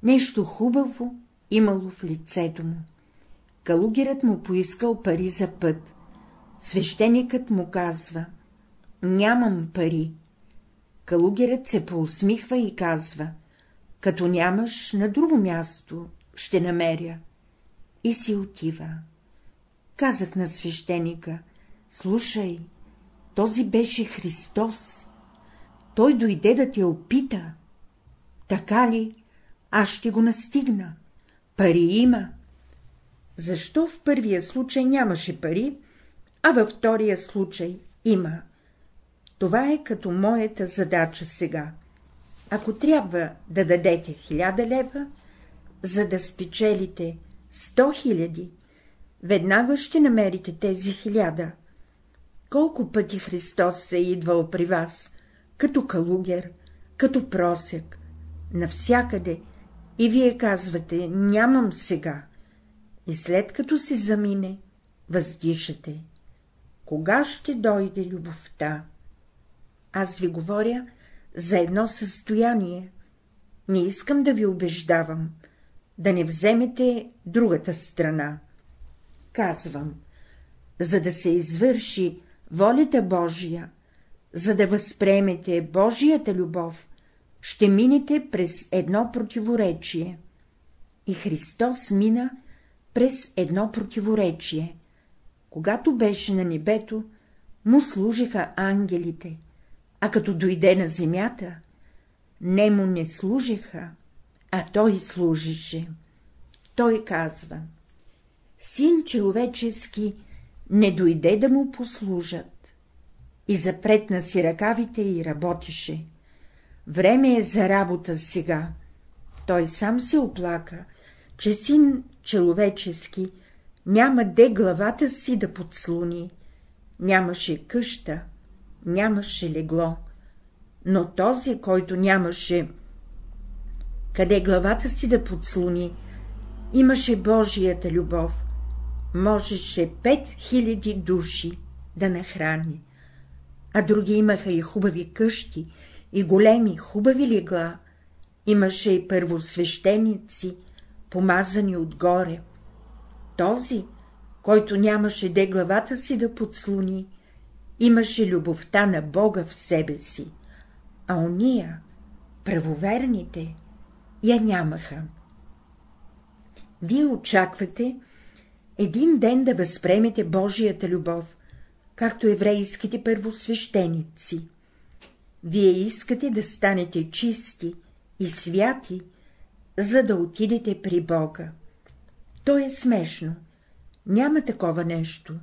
нещо хубаво имало в лицето му. Калугерът му поискал пари за път. Свещеникът му казва — нямам пари. Калугерът се поусмихва и казва — като нямаш, на друго място ще намеря. И си отива. Казах на свещеника — слушай, този беше Христос. Той дойде да те опита. Така ли? Аз ще го настигна. Пари има. Защо в първия случай нямаше пари, а във втория случай има? Това е като моята задача сега. Ако трябва да дадете хиляда лева, за да спечелите сто хиляди, веднага ще намерите тези хиляда. Колко пъти Христос е идвал при вас, като калугер, като просек, навсякъде, и вие казвате, нямам сега, и след като се замине, въздишате. Кога ще дойде любовта? Аз ви говоря за едно състояние. Не искам да ви убеждавам, да не вземете другата страна. Казвам, за да се извърши волята Божия, за да възприемете Божията любов, ще минете през едно противоречие. И Христос мина през едно противоречие. Когато беше на небето, му служиха ангелите, а като дойде на земята, не му не служиха, а той служише. Той казва, син човечески не дойде да му послужат. И запретна си ръкавите и работеше. Време е за работа сега. Той сам се оплака, че син човечески няма де главата си да подслуни. Нямаше къща, нямаше легло, но този, който нямаше къде главата си да подслуни, имаше Божията любов, можеше пет хиляди души да нахрани, а други имаха и хубави къщи, и големи, хубави легла, имаше и първосвещеници, помазани отгоре. Този, който нямаше де главата си да подслуни, имаше любовта на Бога в себе си, а ония, правоверните, я нямаха. Вие очаквате един ден да възпремете Божията любов, както еврейските първосвещеници. Вие искате да станете чисти и святи, за да отидете при Бога. То е смешно. Няма такова нещо.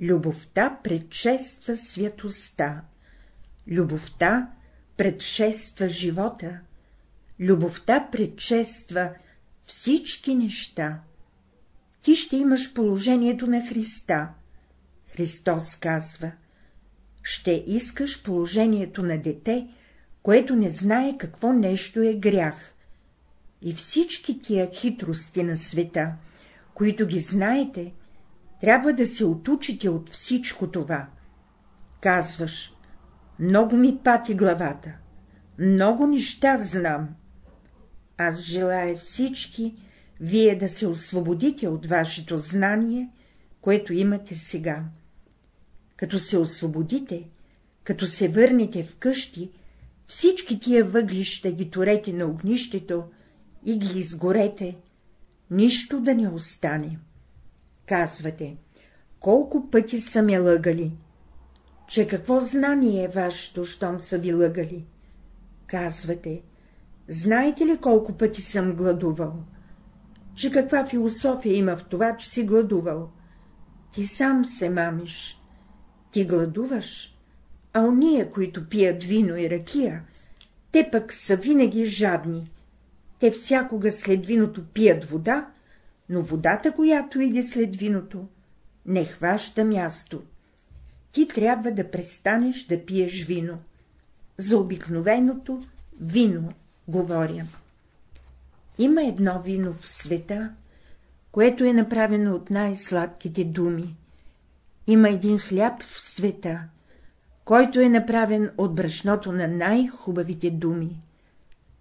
Любовта предшества святостта. Любовта предшества живота. Любовта предшества всички неща. Ти ще имаш положението на Христа. Христос казва, ще искаш положението на дете, което не знае какво нещо е грях. И всички тия хитрости на света, които ги знаете, трябва да се отучите от всичко това. Казваш, много ми пати главата, много неща знам. Аз желая всички вие да се освободите от вашето знание, което имате сега. Като се освободите, като се върнете вкъщи, всички тия въглища ги турете на огнището и ги изгорете, нищо да не остане. Казвате, колко пъти са ме лъгали, че какво знание е вашето, щом са ви лъгали? Казвате, знаете ли колко пъти съм гладувал? Че каква философия има в това, че си гладувал? Ти сам се мамиш. Ти гладуваш, а уния, които пият вино и ракия, те пък са винаги жадни. Те всякога след виното пият вода, но водата, която иде след виното, не хваща място. Ти трябва да престанеш да пиеш вино. За обикновеното вино говоря. Има едно вино в света, което е направено от най-сладките думи. Има един хляб в света, който е направен от брашното на най-хубавите думи.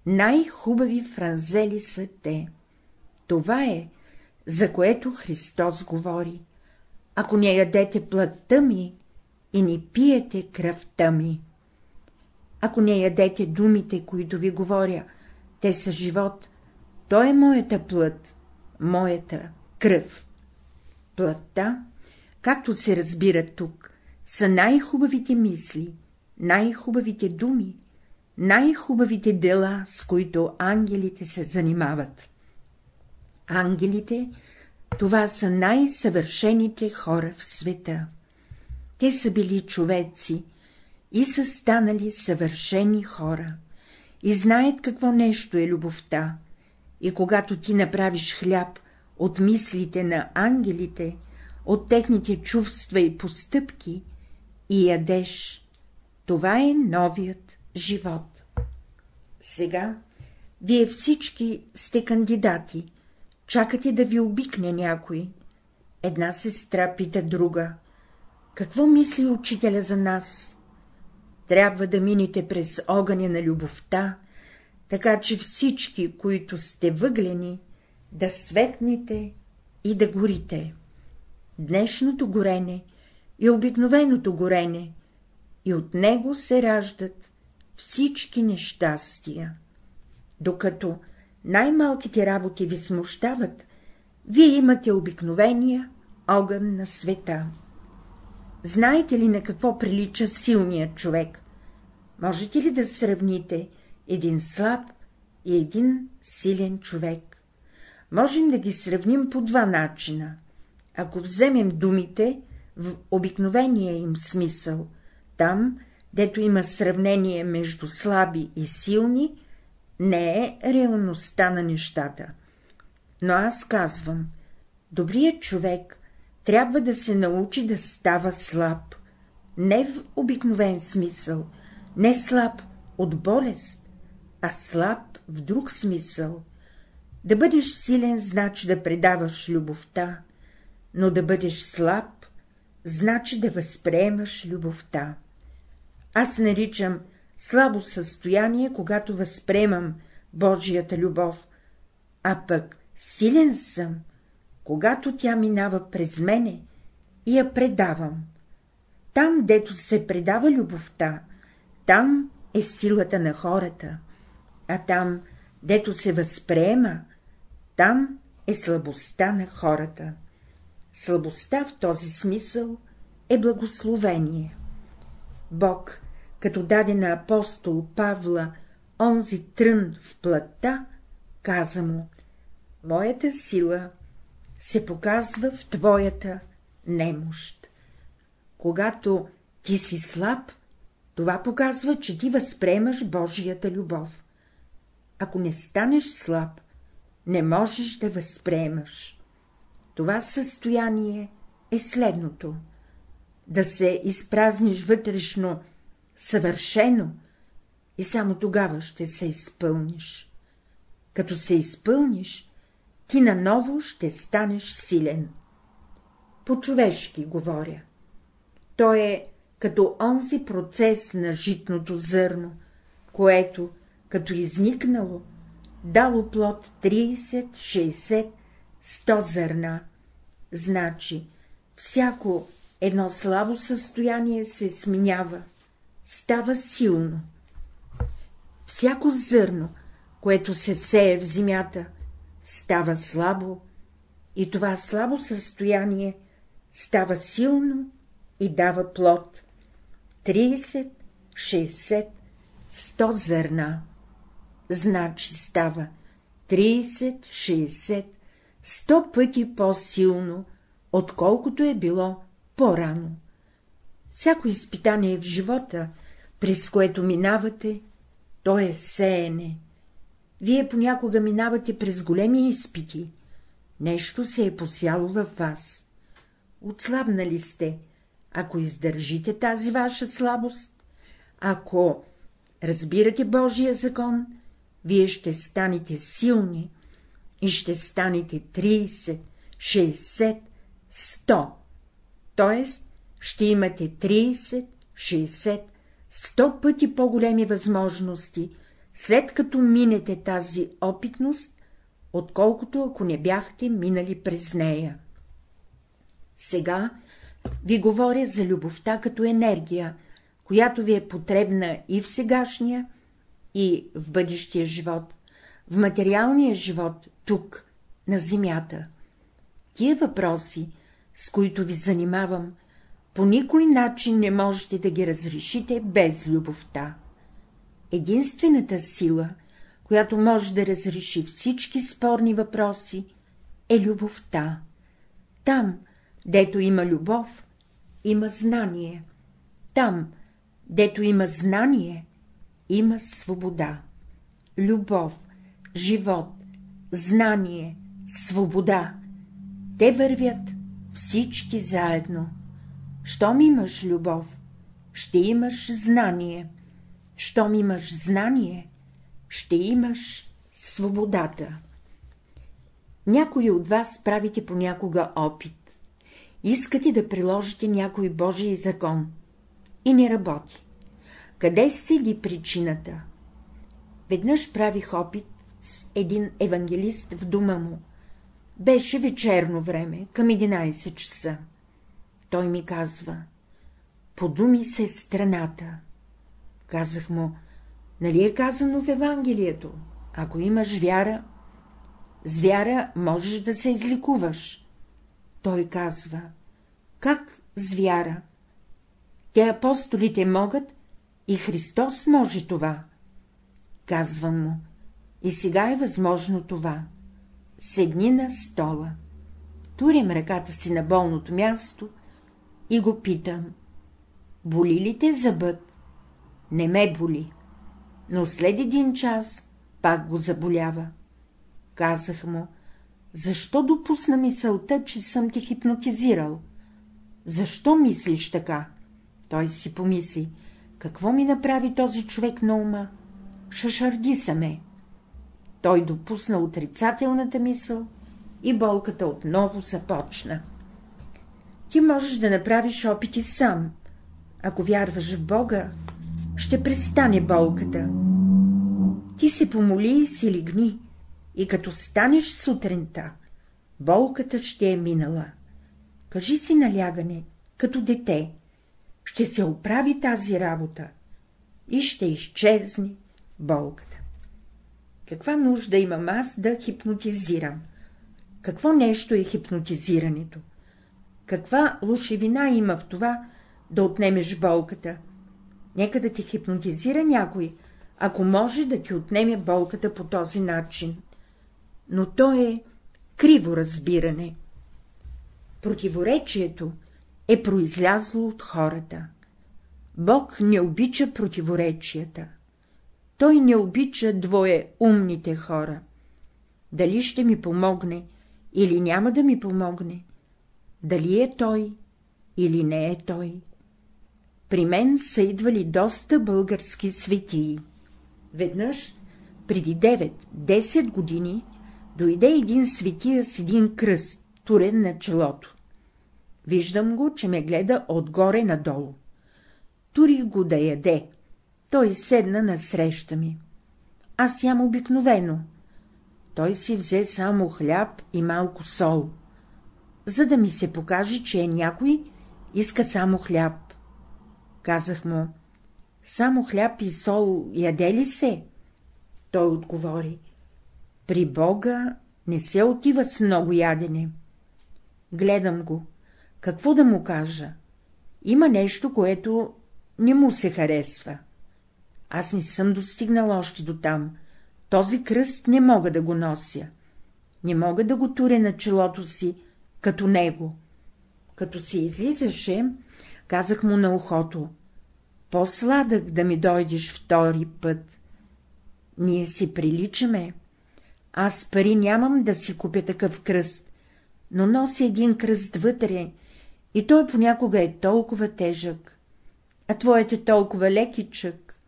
Най-хубави франзели са те. Това е, за което Христос говори. Ако не ядете плътта ми и не пиете кръвта ми. Ако не ядете думите, които ви говоря, те са живот, то е моята плът, моята кръв. Плътта, както се разбира тук, са най-хубавите мисли, най-хубавите думи, най-хубавите дела, с които ангелите се занимават. Ангелите — това са най-съвършените хора в света. Те са били човеци и са станали съвършени хора, и знаят какво нещо е любовта, и когато ти направиш хляб от мислите на ангелите, от техните чувства и постъпки, и ядеш. Това е новият живот. Сега вие всички сте кандидати, чакате да ви обикне някой. Една сестра пита друга. Какво мисли учителя за нас? Трябва да минете през огъня на любовта, така че всички, които сте въглени, да светнете и да горите. Днешното горене и обикновеното горене, и от него се раждат всички нещастия. Докато най-малките работи ви смущават, вие имате обикновения огън на света. Знаете ли на какво прилича силният човек? Можете ли да сравните един слаб и един силен човек? Можем да ги сравним по два начина. Ако вземем думите в обикновения им смисъл, там, дето има сравнение между слаби и силни, не е реалността на нещата. Но аз казвам, добрият човек трябва да се научи да става слаб, не в обикновен смисъл, не слаб от болест, а слаб в друг смисъл. Да бъдеш силен, значи да предаваш любовта, но да бъдеш слаб, значи да възприемаш любовта. Аз наричам слабо състояние, когато възприемам Божията любов, а пък силен съм, когато тя минава през мене и я предавам. Там, дето се предава любовта, там е силата на хората, а там, дето се възприема, там е слабостта на хората. Слабостта в този смисъл е благословение. Бог, като даде на апостол Павла онзи трън в плътта, каза му — Моята сила се показва в твоята немощ. Когато ти си слаб, това показва, че ти възприемаш Божията любов. Ако не станеш слаб, не можеш да възприемаш. Това състояние е следното — да се изпразниш вътрешно съвършено и само тогава ще се изпълниш. Като се изпълниш, ти наново ще станеш силен. По-човешки говоря. То е като онзи процес на житното зърно, което, като изникнало, дало плод 30, 60, 100 зърна. Значи, всяко едно слабо състояние се сменява, става силно. Всяко зърно, което се сее в земята, става слабо и това слабо състояние става силно и дава плод. 30, 60, 100 зърна. Значи става 30, 60, 100 пъти по-силно, отколкото е било по-рано. Всяко изпитание в живота, през което минавате, то е сеене. Вие понякога минавате през големи изпити. Нещо се е посяло във вас. Отслабнали сте, ако издържите тази ваша слабост, ако разбирате Божия закон, вие ще станете силни и ще станете 30, 60, 100, т.е. ще имате 30, 60, 100 пъти по-големи възможности, след като минете тази опитност, отколкото ако не бяхте минали през нея. Сега ви говоря за любовта като енергия, която ви е потребна и в сегашния, и в бъдещия живот, в материалния живот, тук, на земята. Тия въпроси, с които ви занимавам, по никой начин не можете да ги разрешите без любовта. Единствената сила, която може да разреши всички спорни въпроси, е любовта. Там, дето има любов, има знание. Там, дето има знание, има свобода. Любов, живот, знание, свобода — те вървят всички заедно. Щом имаш любов, ще имаш знание. Щом имаш знание, ще имаш свободата. Някои от вас правите понякога опит. Искате да приложите някой Божий закон. И не работи. Къде седи причината? Веднъж правих опит с един евангелист в дома му. Беше вечерно време, към 11 часа. Той ми казва — подуми се страната. Казах му, нали е казано в Евангелието, ако имаш вяра, с вяра можеш да се изликуваш. Той казва, как с вяра? Те апостолите могат и Христос може това. Казвам му, и сега е възможно това. Седни на стола. Турям ръката си на болното място и го питам. Боли ли те зъбът? Не ме боли. Но след един час пак го заболява. Казах му, защо допусна мисълта, че съм те хипнотизирал? Защо мислиш така? Той си помисли, какво ми направи този човек на ума? Шашарди са ме. Той допусна отрицателната мисъл и болката отново започна. Ти можеш да направиш опити сам. Ако вярваш в Бога, ще престане болката. Ти се помоли и си лигни, и като станеш сутринта, болката ще е минала. Кажи си налягане, като дете, ще се оправи тази работа и ще изчезне болката. Каква нужда имам аз да хипнотизирам? Какво нещо е хипнотизирането? Каква лошевина има в това да отнемеш болката? Нека да ти хипнотизира някой, ако може да ти отнеме болката по този начин. Но то е криво разбиране. Противоречието е произлязло от хората. Бог не обича противоречията. Той не обича двое умните хора. Дали ще ми помогне или няма да ми помогне, дали е той или не е той. При мен са идвали доста български светии. Веднъж, преди 9-10 години, дойде един светия с един кръст, турен на челото. Виждам го, че ме гледа отгоре надолу. Турих го да яде. Той седна насреща ми. Аз ям обикновено. Той си взе само хляб и малко сол. За да ми се покаже, че някой, иска само хляб. Казах му, само хляб и сол яде ли се? Той отговори, при Бога не се отива с много ядене. Гледам го, какво да му кажа? Има нещо, което не му се харесва. Аз не съм достигнал още до там. Този кръст не мога да го нося. Не мога да го туря на челото си, като него. Като си излизаше, казах му на ухото. По-сладък да ми дойдеш втори път. Ние си приличаме. Аз пари нямам да си купя такъв кръст, но нося един кръст вътре, и той понякога е толкова тежък, а твоят е толкова лекичък.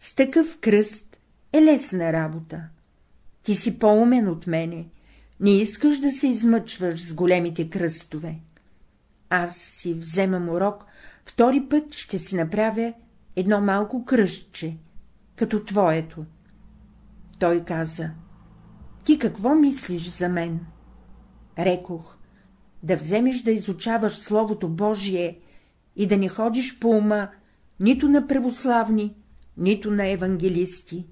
С такъв кръст е лесна работа. Ти си по-умен от мене, не искаш да се измъчваш с големите кръстове. Аз си вземам урок, втори път ще си направя едно малко кръстче, като твоето. Той каза, ти какво мислиш за мен? Рекох, да вземеш да изучаваш Словото Божие и да не ходиш по ума нито на православни, нито на евангелисти,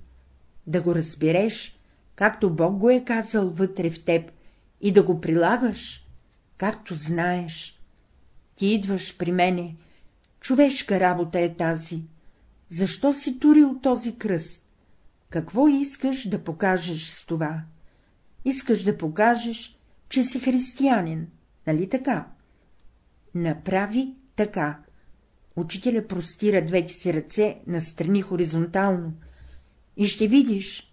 да го разбереш, както Бог го е казал вътре в теб, и да го прилагаш, както знаеш. Ти идваш при мене, човешка работа е тази. Защо си турил този кръст? Какво искаш да покажеш с това? Искаш да покажеш, че си християнин, нали така? Направи така. Учителя простира двете си ръце настрани хоризонтално и ще видиш,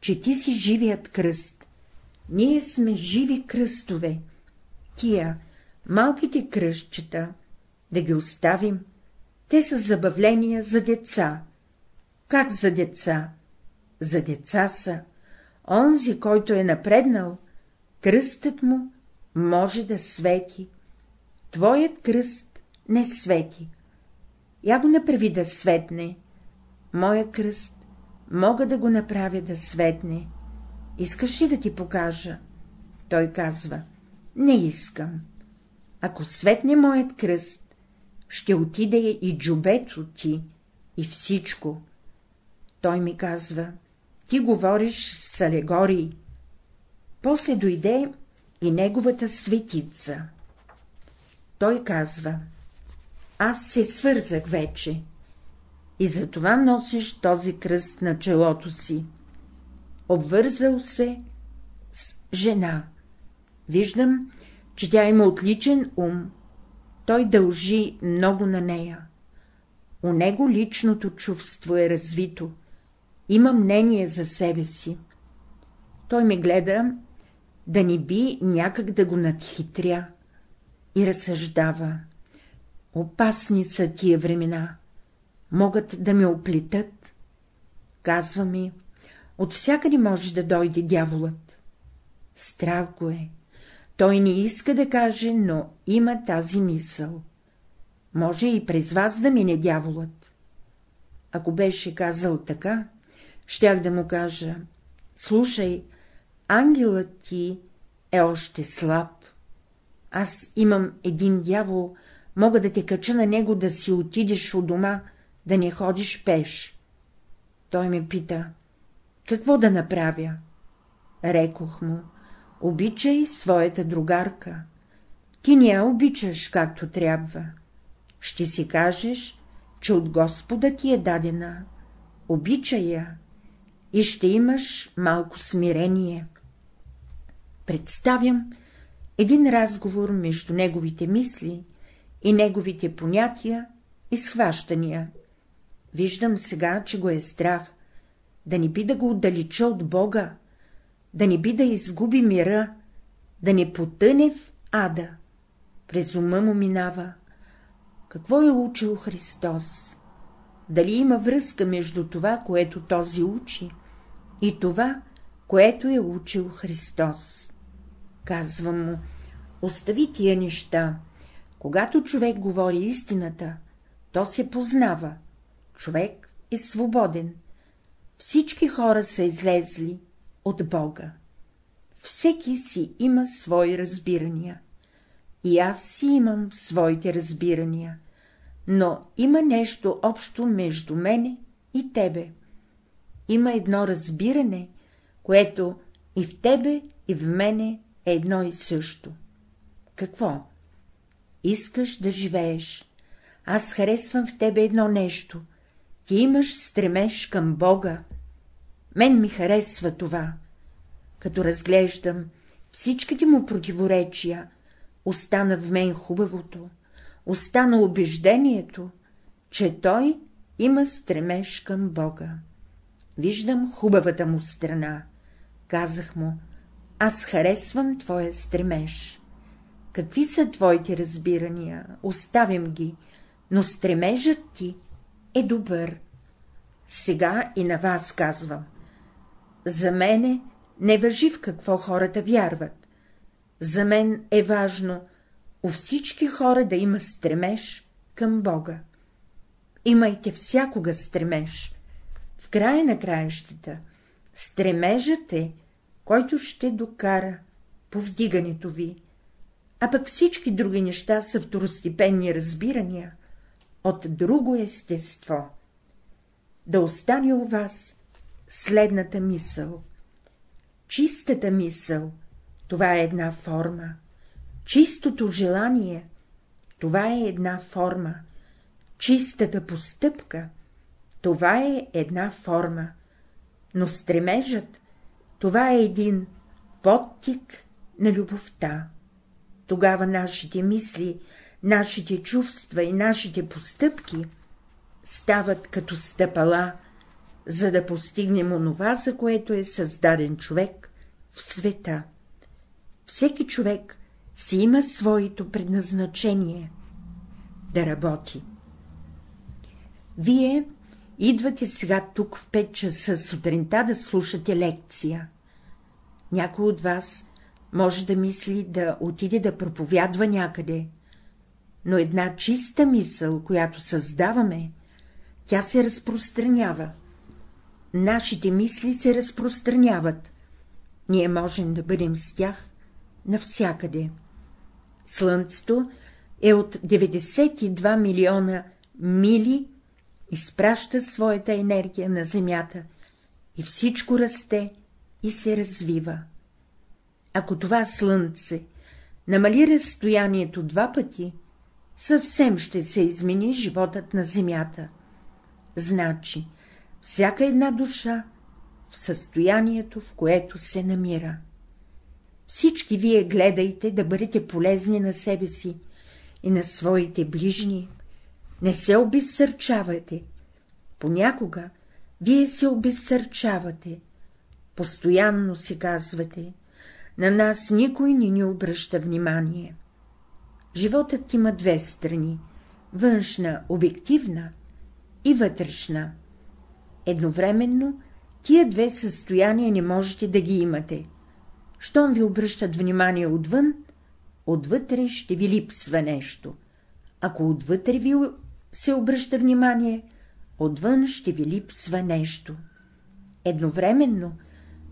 че ти си живият кръст. Ние сме живи кръстове. Тия, малките кръстчета, да ги оставим, Те са забавления за деца. Как за деца? За деца са. Онзи, който е напреднал, кръстът му може да свети. Твоят кръст не свети. Я го направи да светне. Моя кръст мога да го направя да светне. Искаш ли да ти покажа? Той казва, не искам. Ако светне моят кръст, ще отиде и джубето ти, и всичко. Той ми казва, ти говориш с алегории. После дойде и неговата светица. Той казва, аз се свързах вече и затова носиш този кръст на челото си. Обвързал се с жена. Виждам, че тя има отличен ум. Той дължи много на нея. У него личното чувство е развито. Има мнение за себе си. Той ме гледа да ни би някак да го надхитря и разсъждава. Опасни са тия времена могат да ме оплетат. Казва ми, от всякъде може да дойде дяволът. Страх го е. Той не иска да каже, но има тази мисъл. Може и през вас да мине дяволът. Ако беше казал така, щях да му кажа, слушай, ангелът ти е още слаб. Аз имам един дявол, мога да те кача на него да си отидеш у дома, да не ходиш пеш. Той ме пита, какво да направя? Рекох му, обичай своята другарка. Ти не я обичаш, както трябва. Ще си кажеш, че от Господа ти е дадена. Обичай я и ще имаш малко смирение. Представям един разговор между неговите мисли и неговите понятия и схващания. Виждам сега, че го е страх, да не би да го отдалеча от Бога, да не би да изгуби мира, да не потъне в ада. През ума му минава. Какво е учил Христос? Дали има връзка между това, което този учи, и това, което е учил Христос? Казвам му, остави тия неща. Когато човек говори истината, то се познава, човек е свободен. Всички хора са излезли от Бога. Всеки си има свои разбирания. И аз си имам своите разбирания, но има нещо общо между мене и тебе. Има едно разбиране, което и в тебе, и в мене е едно и също. Какво? Искаш да живееш. Аз харесвам в тебе едно нещо ти имаш стремеж към Бога. Мен ми харесва това. Като разглеждам всичките му противоречия, остана в мен хубавото, остана убеждението, че той има стремеж към Бога. Виждам хубавата му страна. Казах му, аз харесвам твоя стремеж. Какви са твоите разбирания? Оставям ги, но стремежът ти е добър. Сега и на вас казвам. За мене не въжи в какво хората вярват. За мен е важно у всички хора да има стремеж към Бога. Имайте всякога стремеж. В края на краищата стремежът е, който ще докара повдигането ви, а пък всички други неща са второстепенни разбирания, от друго естество. Да остане у вас следната мисъл. Чистата мисъл — това е една форма. Чистото желание — това е една форма. Чистата постъпка — това е една форма. Но стремежът — това е един подтик на любовта. Тогава нашите мисли нашите чувства и нашите постъпки стават като стъпала, за да постигнем онова, за което е създаден човек в света. Всеки човек си има своето предназначение — да работи. Вие идвате сега тук в 5 часа сутринта да слушате лекция. Някой от вас може да мисли да отиде да проповядва някъде, но една чиста мисъл, която създаваме, тя се разпространява. Нашите мисли се разпространяват. Ние можем да бъдем с тях навсякъде. Слънцето е от 92 милиона мили, изпраща своята енергия на Земята и всичко расте и се развива. Ако това слънце намали разстоянието два пъти, съвсем ще се измени животът на земята. Значи, всяка една душа в състоянието, в което се намира. Всички вие гледайте да бъдете полезни на себе си и на своите ближни, не се обезсърчавайте. Понякога вие се обезсърчавате, постоянно си казвате, на нас никой не ни обръща внимание. Животът има две страни — външна, обективна и вътрешна. Едновременно тия две състояния не можете да ги имате. Щом ви обръщат внимание отвън, отвътре ще ви липсва нещо. Ако отвътре ви се обръща внимание, отвън ще ви липсва нещо. Едновременно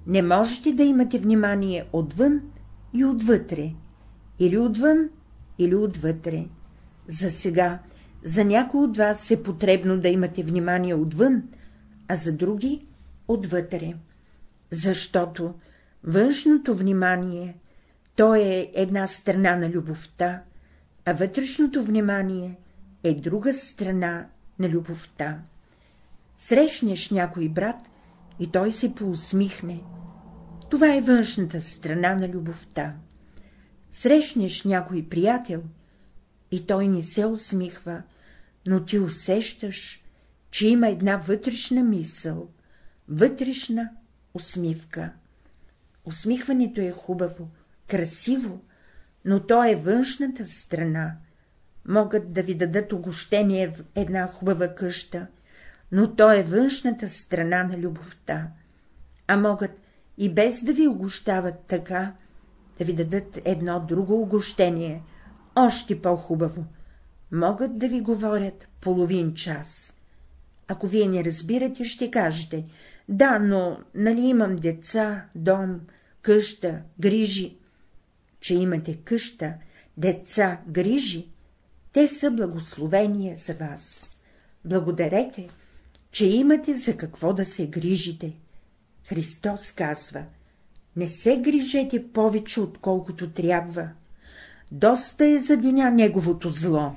не можете да имате внимание отвън и отвътре, или отвън, или отвътре. За сега, за някои от вас е потребно да имате внимание отвън, а за други — отвътре. Защото външното внимание, то е една страна на любовта, а вътрешното внимание е друга страна на любовта. Срещнеш някой брат и той се поусмихне. Това е външната страна на любовта. Срещнеш някой приятел и той не се усмихва, но ти усещаш, че има една вътрешна мисъл, вътрешна усмивка. Усмихването е хубаво, красиво, но то е външната страна. Могат да ви дадат огощение в една хубава къща, но то е външната страна на любовта. А могат и без да ви огощават така, да ви дадат едно друго огощение, още по-хубаво. Могат да ви говорят половин час. Ако вие не разбирате, ще кажете, да, но нали имам деца, дом, къща, грижи. Че имате къща, деца, грижи, те са благословения за вас. Благодарете, че имате за какво да се грижите. Христос казва, не се грижете повече, отколкото трябва. Доста е за деня неговото зло.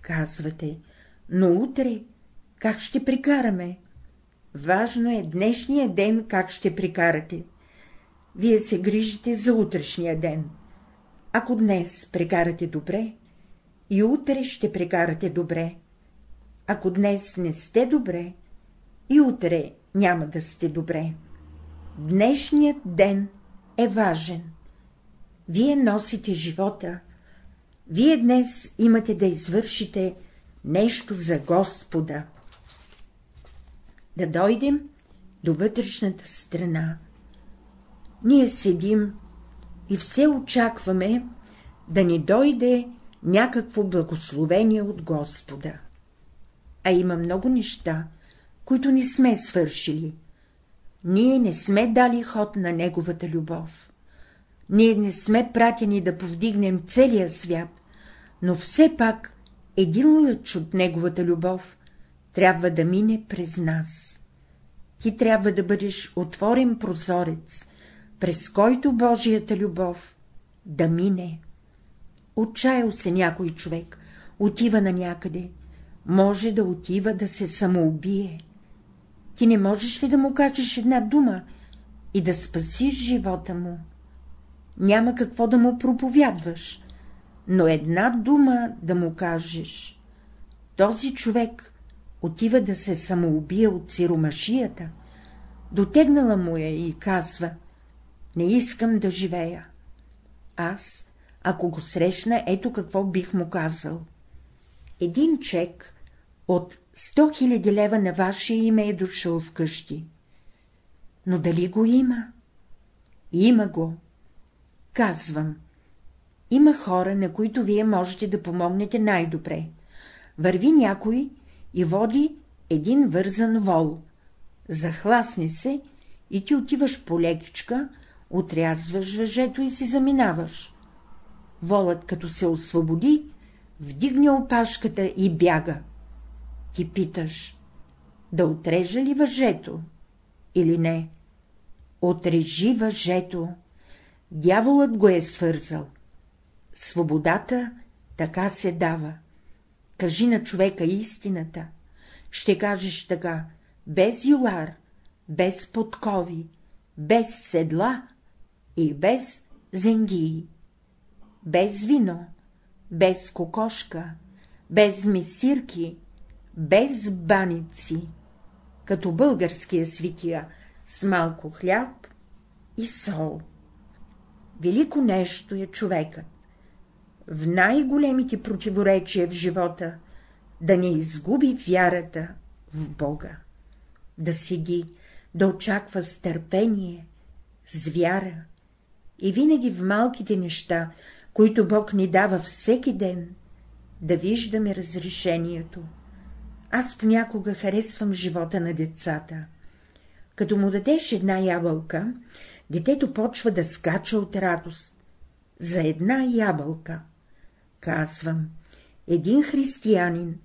Казвате, но утре как ще прикараме? Важно е днешния ден как ще прикарате. Вие се грижите за утрешния ден. Ако днес прекарате добре, и утре ще прекарате добре. Ако днес не сте добре, и утре няма да сте добре. Днешният ден е важен. Вие носите живота. Вие днес имате да извършите нещо за Господа. Да дойдем до вътрешната страна. Ние седим и все очакваме да ни дойде някакво благословение от Господа. А има много неща, които не сме свършили. Ние не сме дали ход на Неговата любов. Ние не сме пратени да повдигнем целия свят, но все пак един лъч от Неговата любов трябва да мине през нас. Ти трябва да бъдеш отворен прозорец, през който Божията любов да мине. Отчаял се някой човек, отива на някъде, може да отива да се самоубие. Ти не можеш ли да му кажеш една дума и да спасиш живота му? Няма какво да му проповядваш, но една дума да му кажеш. Този човек отива да се самоубие от сиромашията, дотегнала му я и казва — не искам да живея. Аз, ако го срещна, ето какво бих му казал. Един чек от 100 000 лева на ваше име е дошъл вкъщи. Но дали го има? Има го. Казвам. Има хора, на които вие можете да помогнете най-добре. Върви някой и води един вързан вол. Захласни се и ти отиваш по лекичка, отрязваш въжето и си заминаваш. Волът, като се освободи, вдигне опашката и бяга. Ти питаш, да отрежа ли въжето или не? Отрежи въжето. Дяволът го е свързал. Свободата така се дава. Кажи на човека истината. Ще кажеш така, без юлар, без подкови, без седла и без зенгии, без вино, без кокошка, без мисирки, без баници, като българския свития, с малко хляб и сол. Велико нещо е човекът. В най-големите противоречия в живота да не изгуби вярата в Бога, да седи, да очаква с търпение, с вяра и винаги в малките неща, които Бог ни дава всеки ден, да виждаме разрешението. Аз понякога харесвам живота на децата. Като му дадеш една ябълка, детето почва да скача от радост. За една ябълка. Казвам, един християнин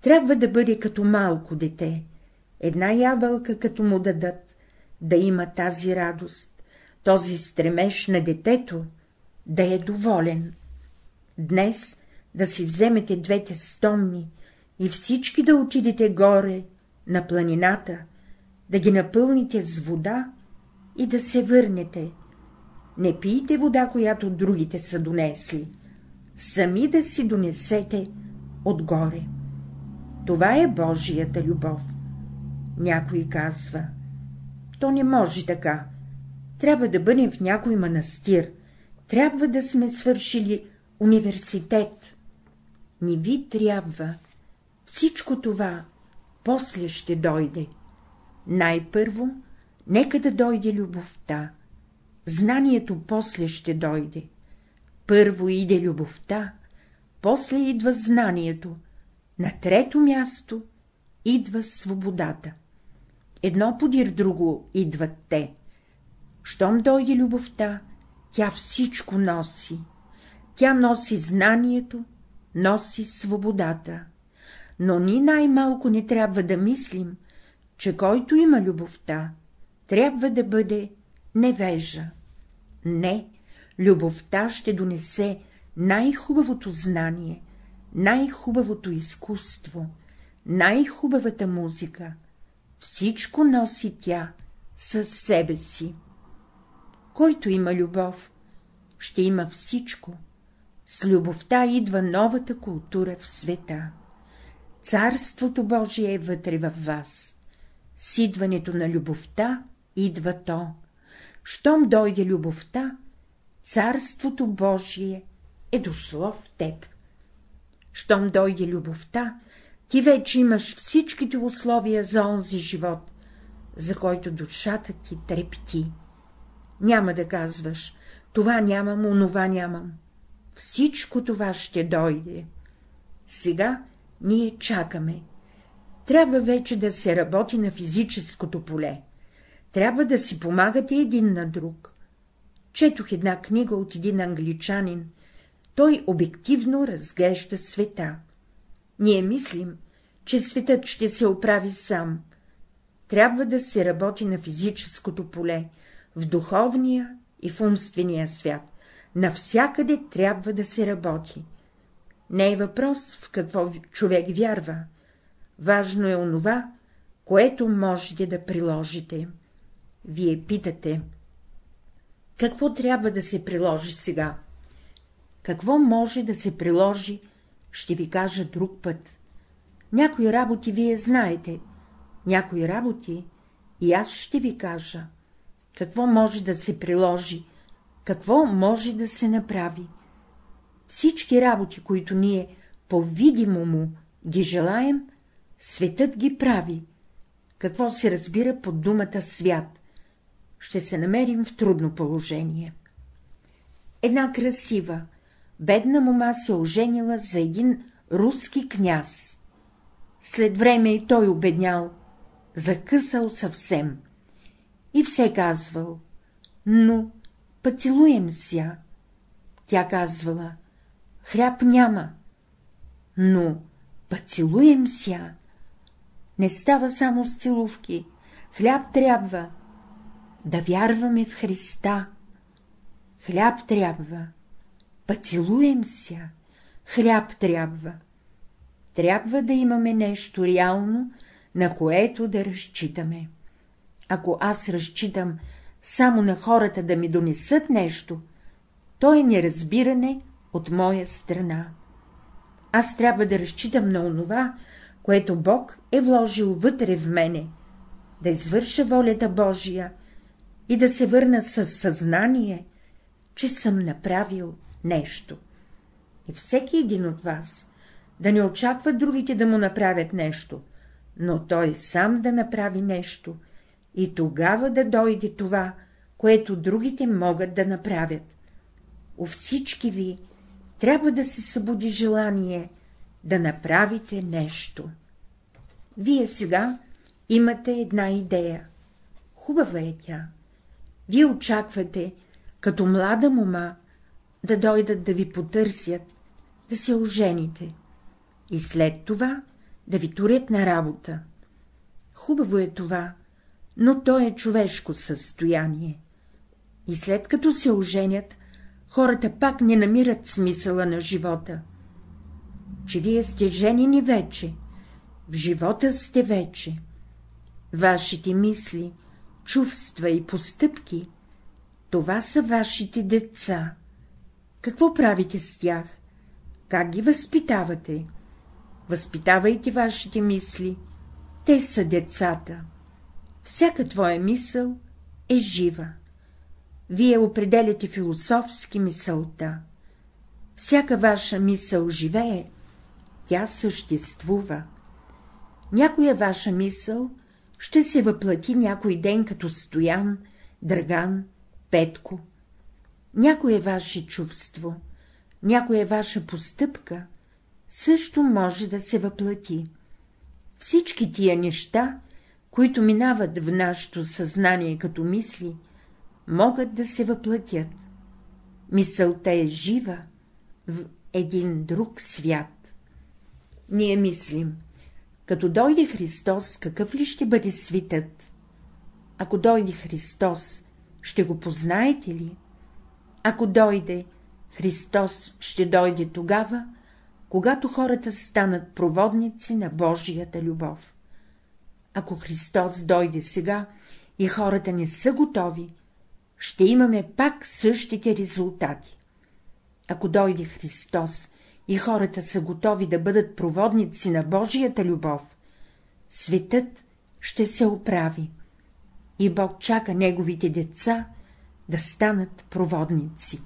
трябва да бъде като малко дете, една ябълка, като му дадат, да има тази радост, този стремеж на детето, да е доволен. Днес да си вземете двете стомни и всички да отидете горе, на планината, да ги напълните с вода и да се върнете. Не пийте вода, която другите са донесли, сами да си донесете отгоре. Това е Божията любов. Някой казва, то не може така. Трябва да бъдем в някой манастир, трябва да сме свършили университет. Не ви трябва. Всичко това после ще дойде. Най-първо, нека да дойде любовта. Знанието после ще дойде. Първо иде любовта, после идва знанието, на трето място идва свободата. Едно подир друго идват те. Щом дойде любовта, тя всичко носи. Тя носи знанието, носи свободата. Но ни най-малко не трябва да мислим, че който има любовта, трябва да бъде невежа. Не, любовта ще донесе най-хубавото знание, най-хубавото изкуство, най-хубавата музика. Всичко носи тя със себе си. Който има любов, ще има всичко. С любовта идва новата култура в света. Царството Божие е вътре във вас. С идването на любовта идва то. Щом дойде любовта, Царството Божие е дошло в теб. Щом дойде любовта, ти вече имаш всичките условия за онзи живот, за който душата ти трепти. Няма да казваш, това нямам, онова нямам. Всичко това ще дойде. Сега ние чакаме. Трябва вече да се работи на физическото поле. Трябва да си помагате един на друг. Четох една книга от един англичанин. Той обективно разглежда света. Ние мислим, че светът ще се оправи сам. Трябва да се работи на физическото поле, в духовния и в умствения свят. Навсякъде трябва да се работи. Не е въпрос в какво човек вярва. Важно е онова, което можете да приложите. Вие питате. Какво трябва да се приложи сега? Какво може да се приложи, ще ви кажа друг път. Някои работи вие знаете, някои работи и аз ще ви кажа. Какво може да се приложи, какво може да се направи. Всички работи, които ние по-видимо му ги желаем, Светът ги прави. Какво се разбира под думата свят? Ще се намерим в трудно положение. Една красива, бедна мома се оженила за един руски княз. След време и той обеднял, закъсал съвсем. И все казвал, но поцелуем ся. Тя казвала, хляб няма, но поцелуем ся. Не става само с целувки, хляб трябва. Да вярваме в Христа. Хляб трябва. Поцелуем ся. Хляб трябва. Трябва да имаме нещо реално, на което да разчитаме. Ако аз разчитам само на хората да ми донесат нещо, то е неразбиране от моя страна. Аз трябва да разчитам на онова, което Бог е вложил вътре в мене, да извърша волята Божия и да се върна със съзнание, че съм направил нещо. И всеки един от вас да не очаква другите да му направят нещо, но той сам да направи нещо и тогава да дойде това, което другите могат да направят. У всички ви трябва да се събуди желание да направите нещо. Вие сега имате една идея. Хубава е тя. Вие очаквате, като млада мома, да дойдат да ви потърсят, да се ожените и след това да ви турят на работа. Хубаво е това, но то е човешко състояние. И след като се оженят, хората пак не намират смисъла на живота. Че вие сте женени вече, в живота сте вече. Вашите мисли, чувства и постъпки — това са вашите деца. Какво правите с тях? Как ги възпитавате? Възпитавайте вашите мисли, те са децата. Всяка твоя мисъл е жива. Вие определяте философски мисълта. Всяка ваша мисъл живее, тя съществува. Някоя ваша мисъл ще се въплати някой ден като Стоян, Драган, Петко. Някое ваше чувство, някоя ваша постъпка също може да се въплати. Всички тия неща, които минават в нашето съзнание като мисли, могат да се въплатят. Мисълта е жива в един друг свят. Ние мислим, като дойде Христос, какъв ли ще бъде светът? Ако дойде Христос, ще го познаете ли? Ако дойде, Христос ще дойде тогава, когато хората станат проводници на Божията любов. Ако Христос дойде сега и хората не са готови, ще имаме пак същите резултати. Ако дойде Христос и хората са готови да бъдат проводници на Божията любов, светът ще се оправи и Бог чака неговите деца да станат проводници.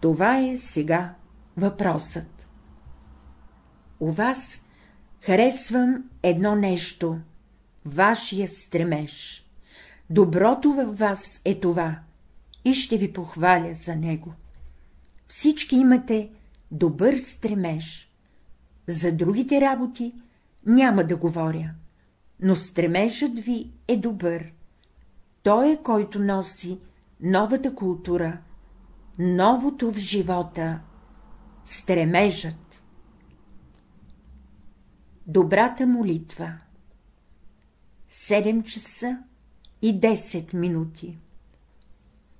Това е сега въпросът. У вас харесвам едно нещо — вашия стремеж. Доброто във вас е това и ще ви похваля за него. Всички имате добър стремеж. За другите работи няма да говоря, но стремежът ви е добър. Той е, който носи новата култура, новото в живота, стремежът. Добрата молитва 7 часа и 10 минути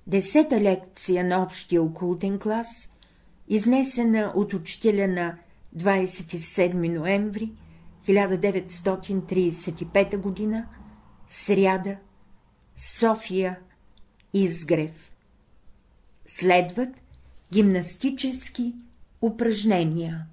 Десета лекция на общия окултен клас, изнесена от учителя на 27 ноември 1935 г., сряда, София, Изгрев. Следват гимнастически упражнения.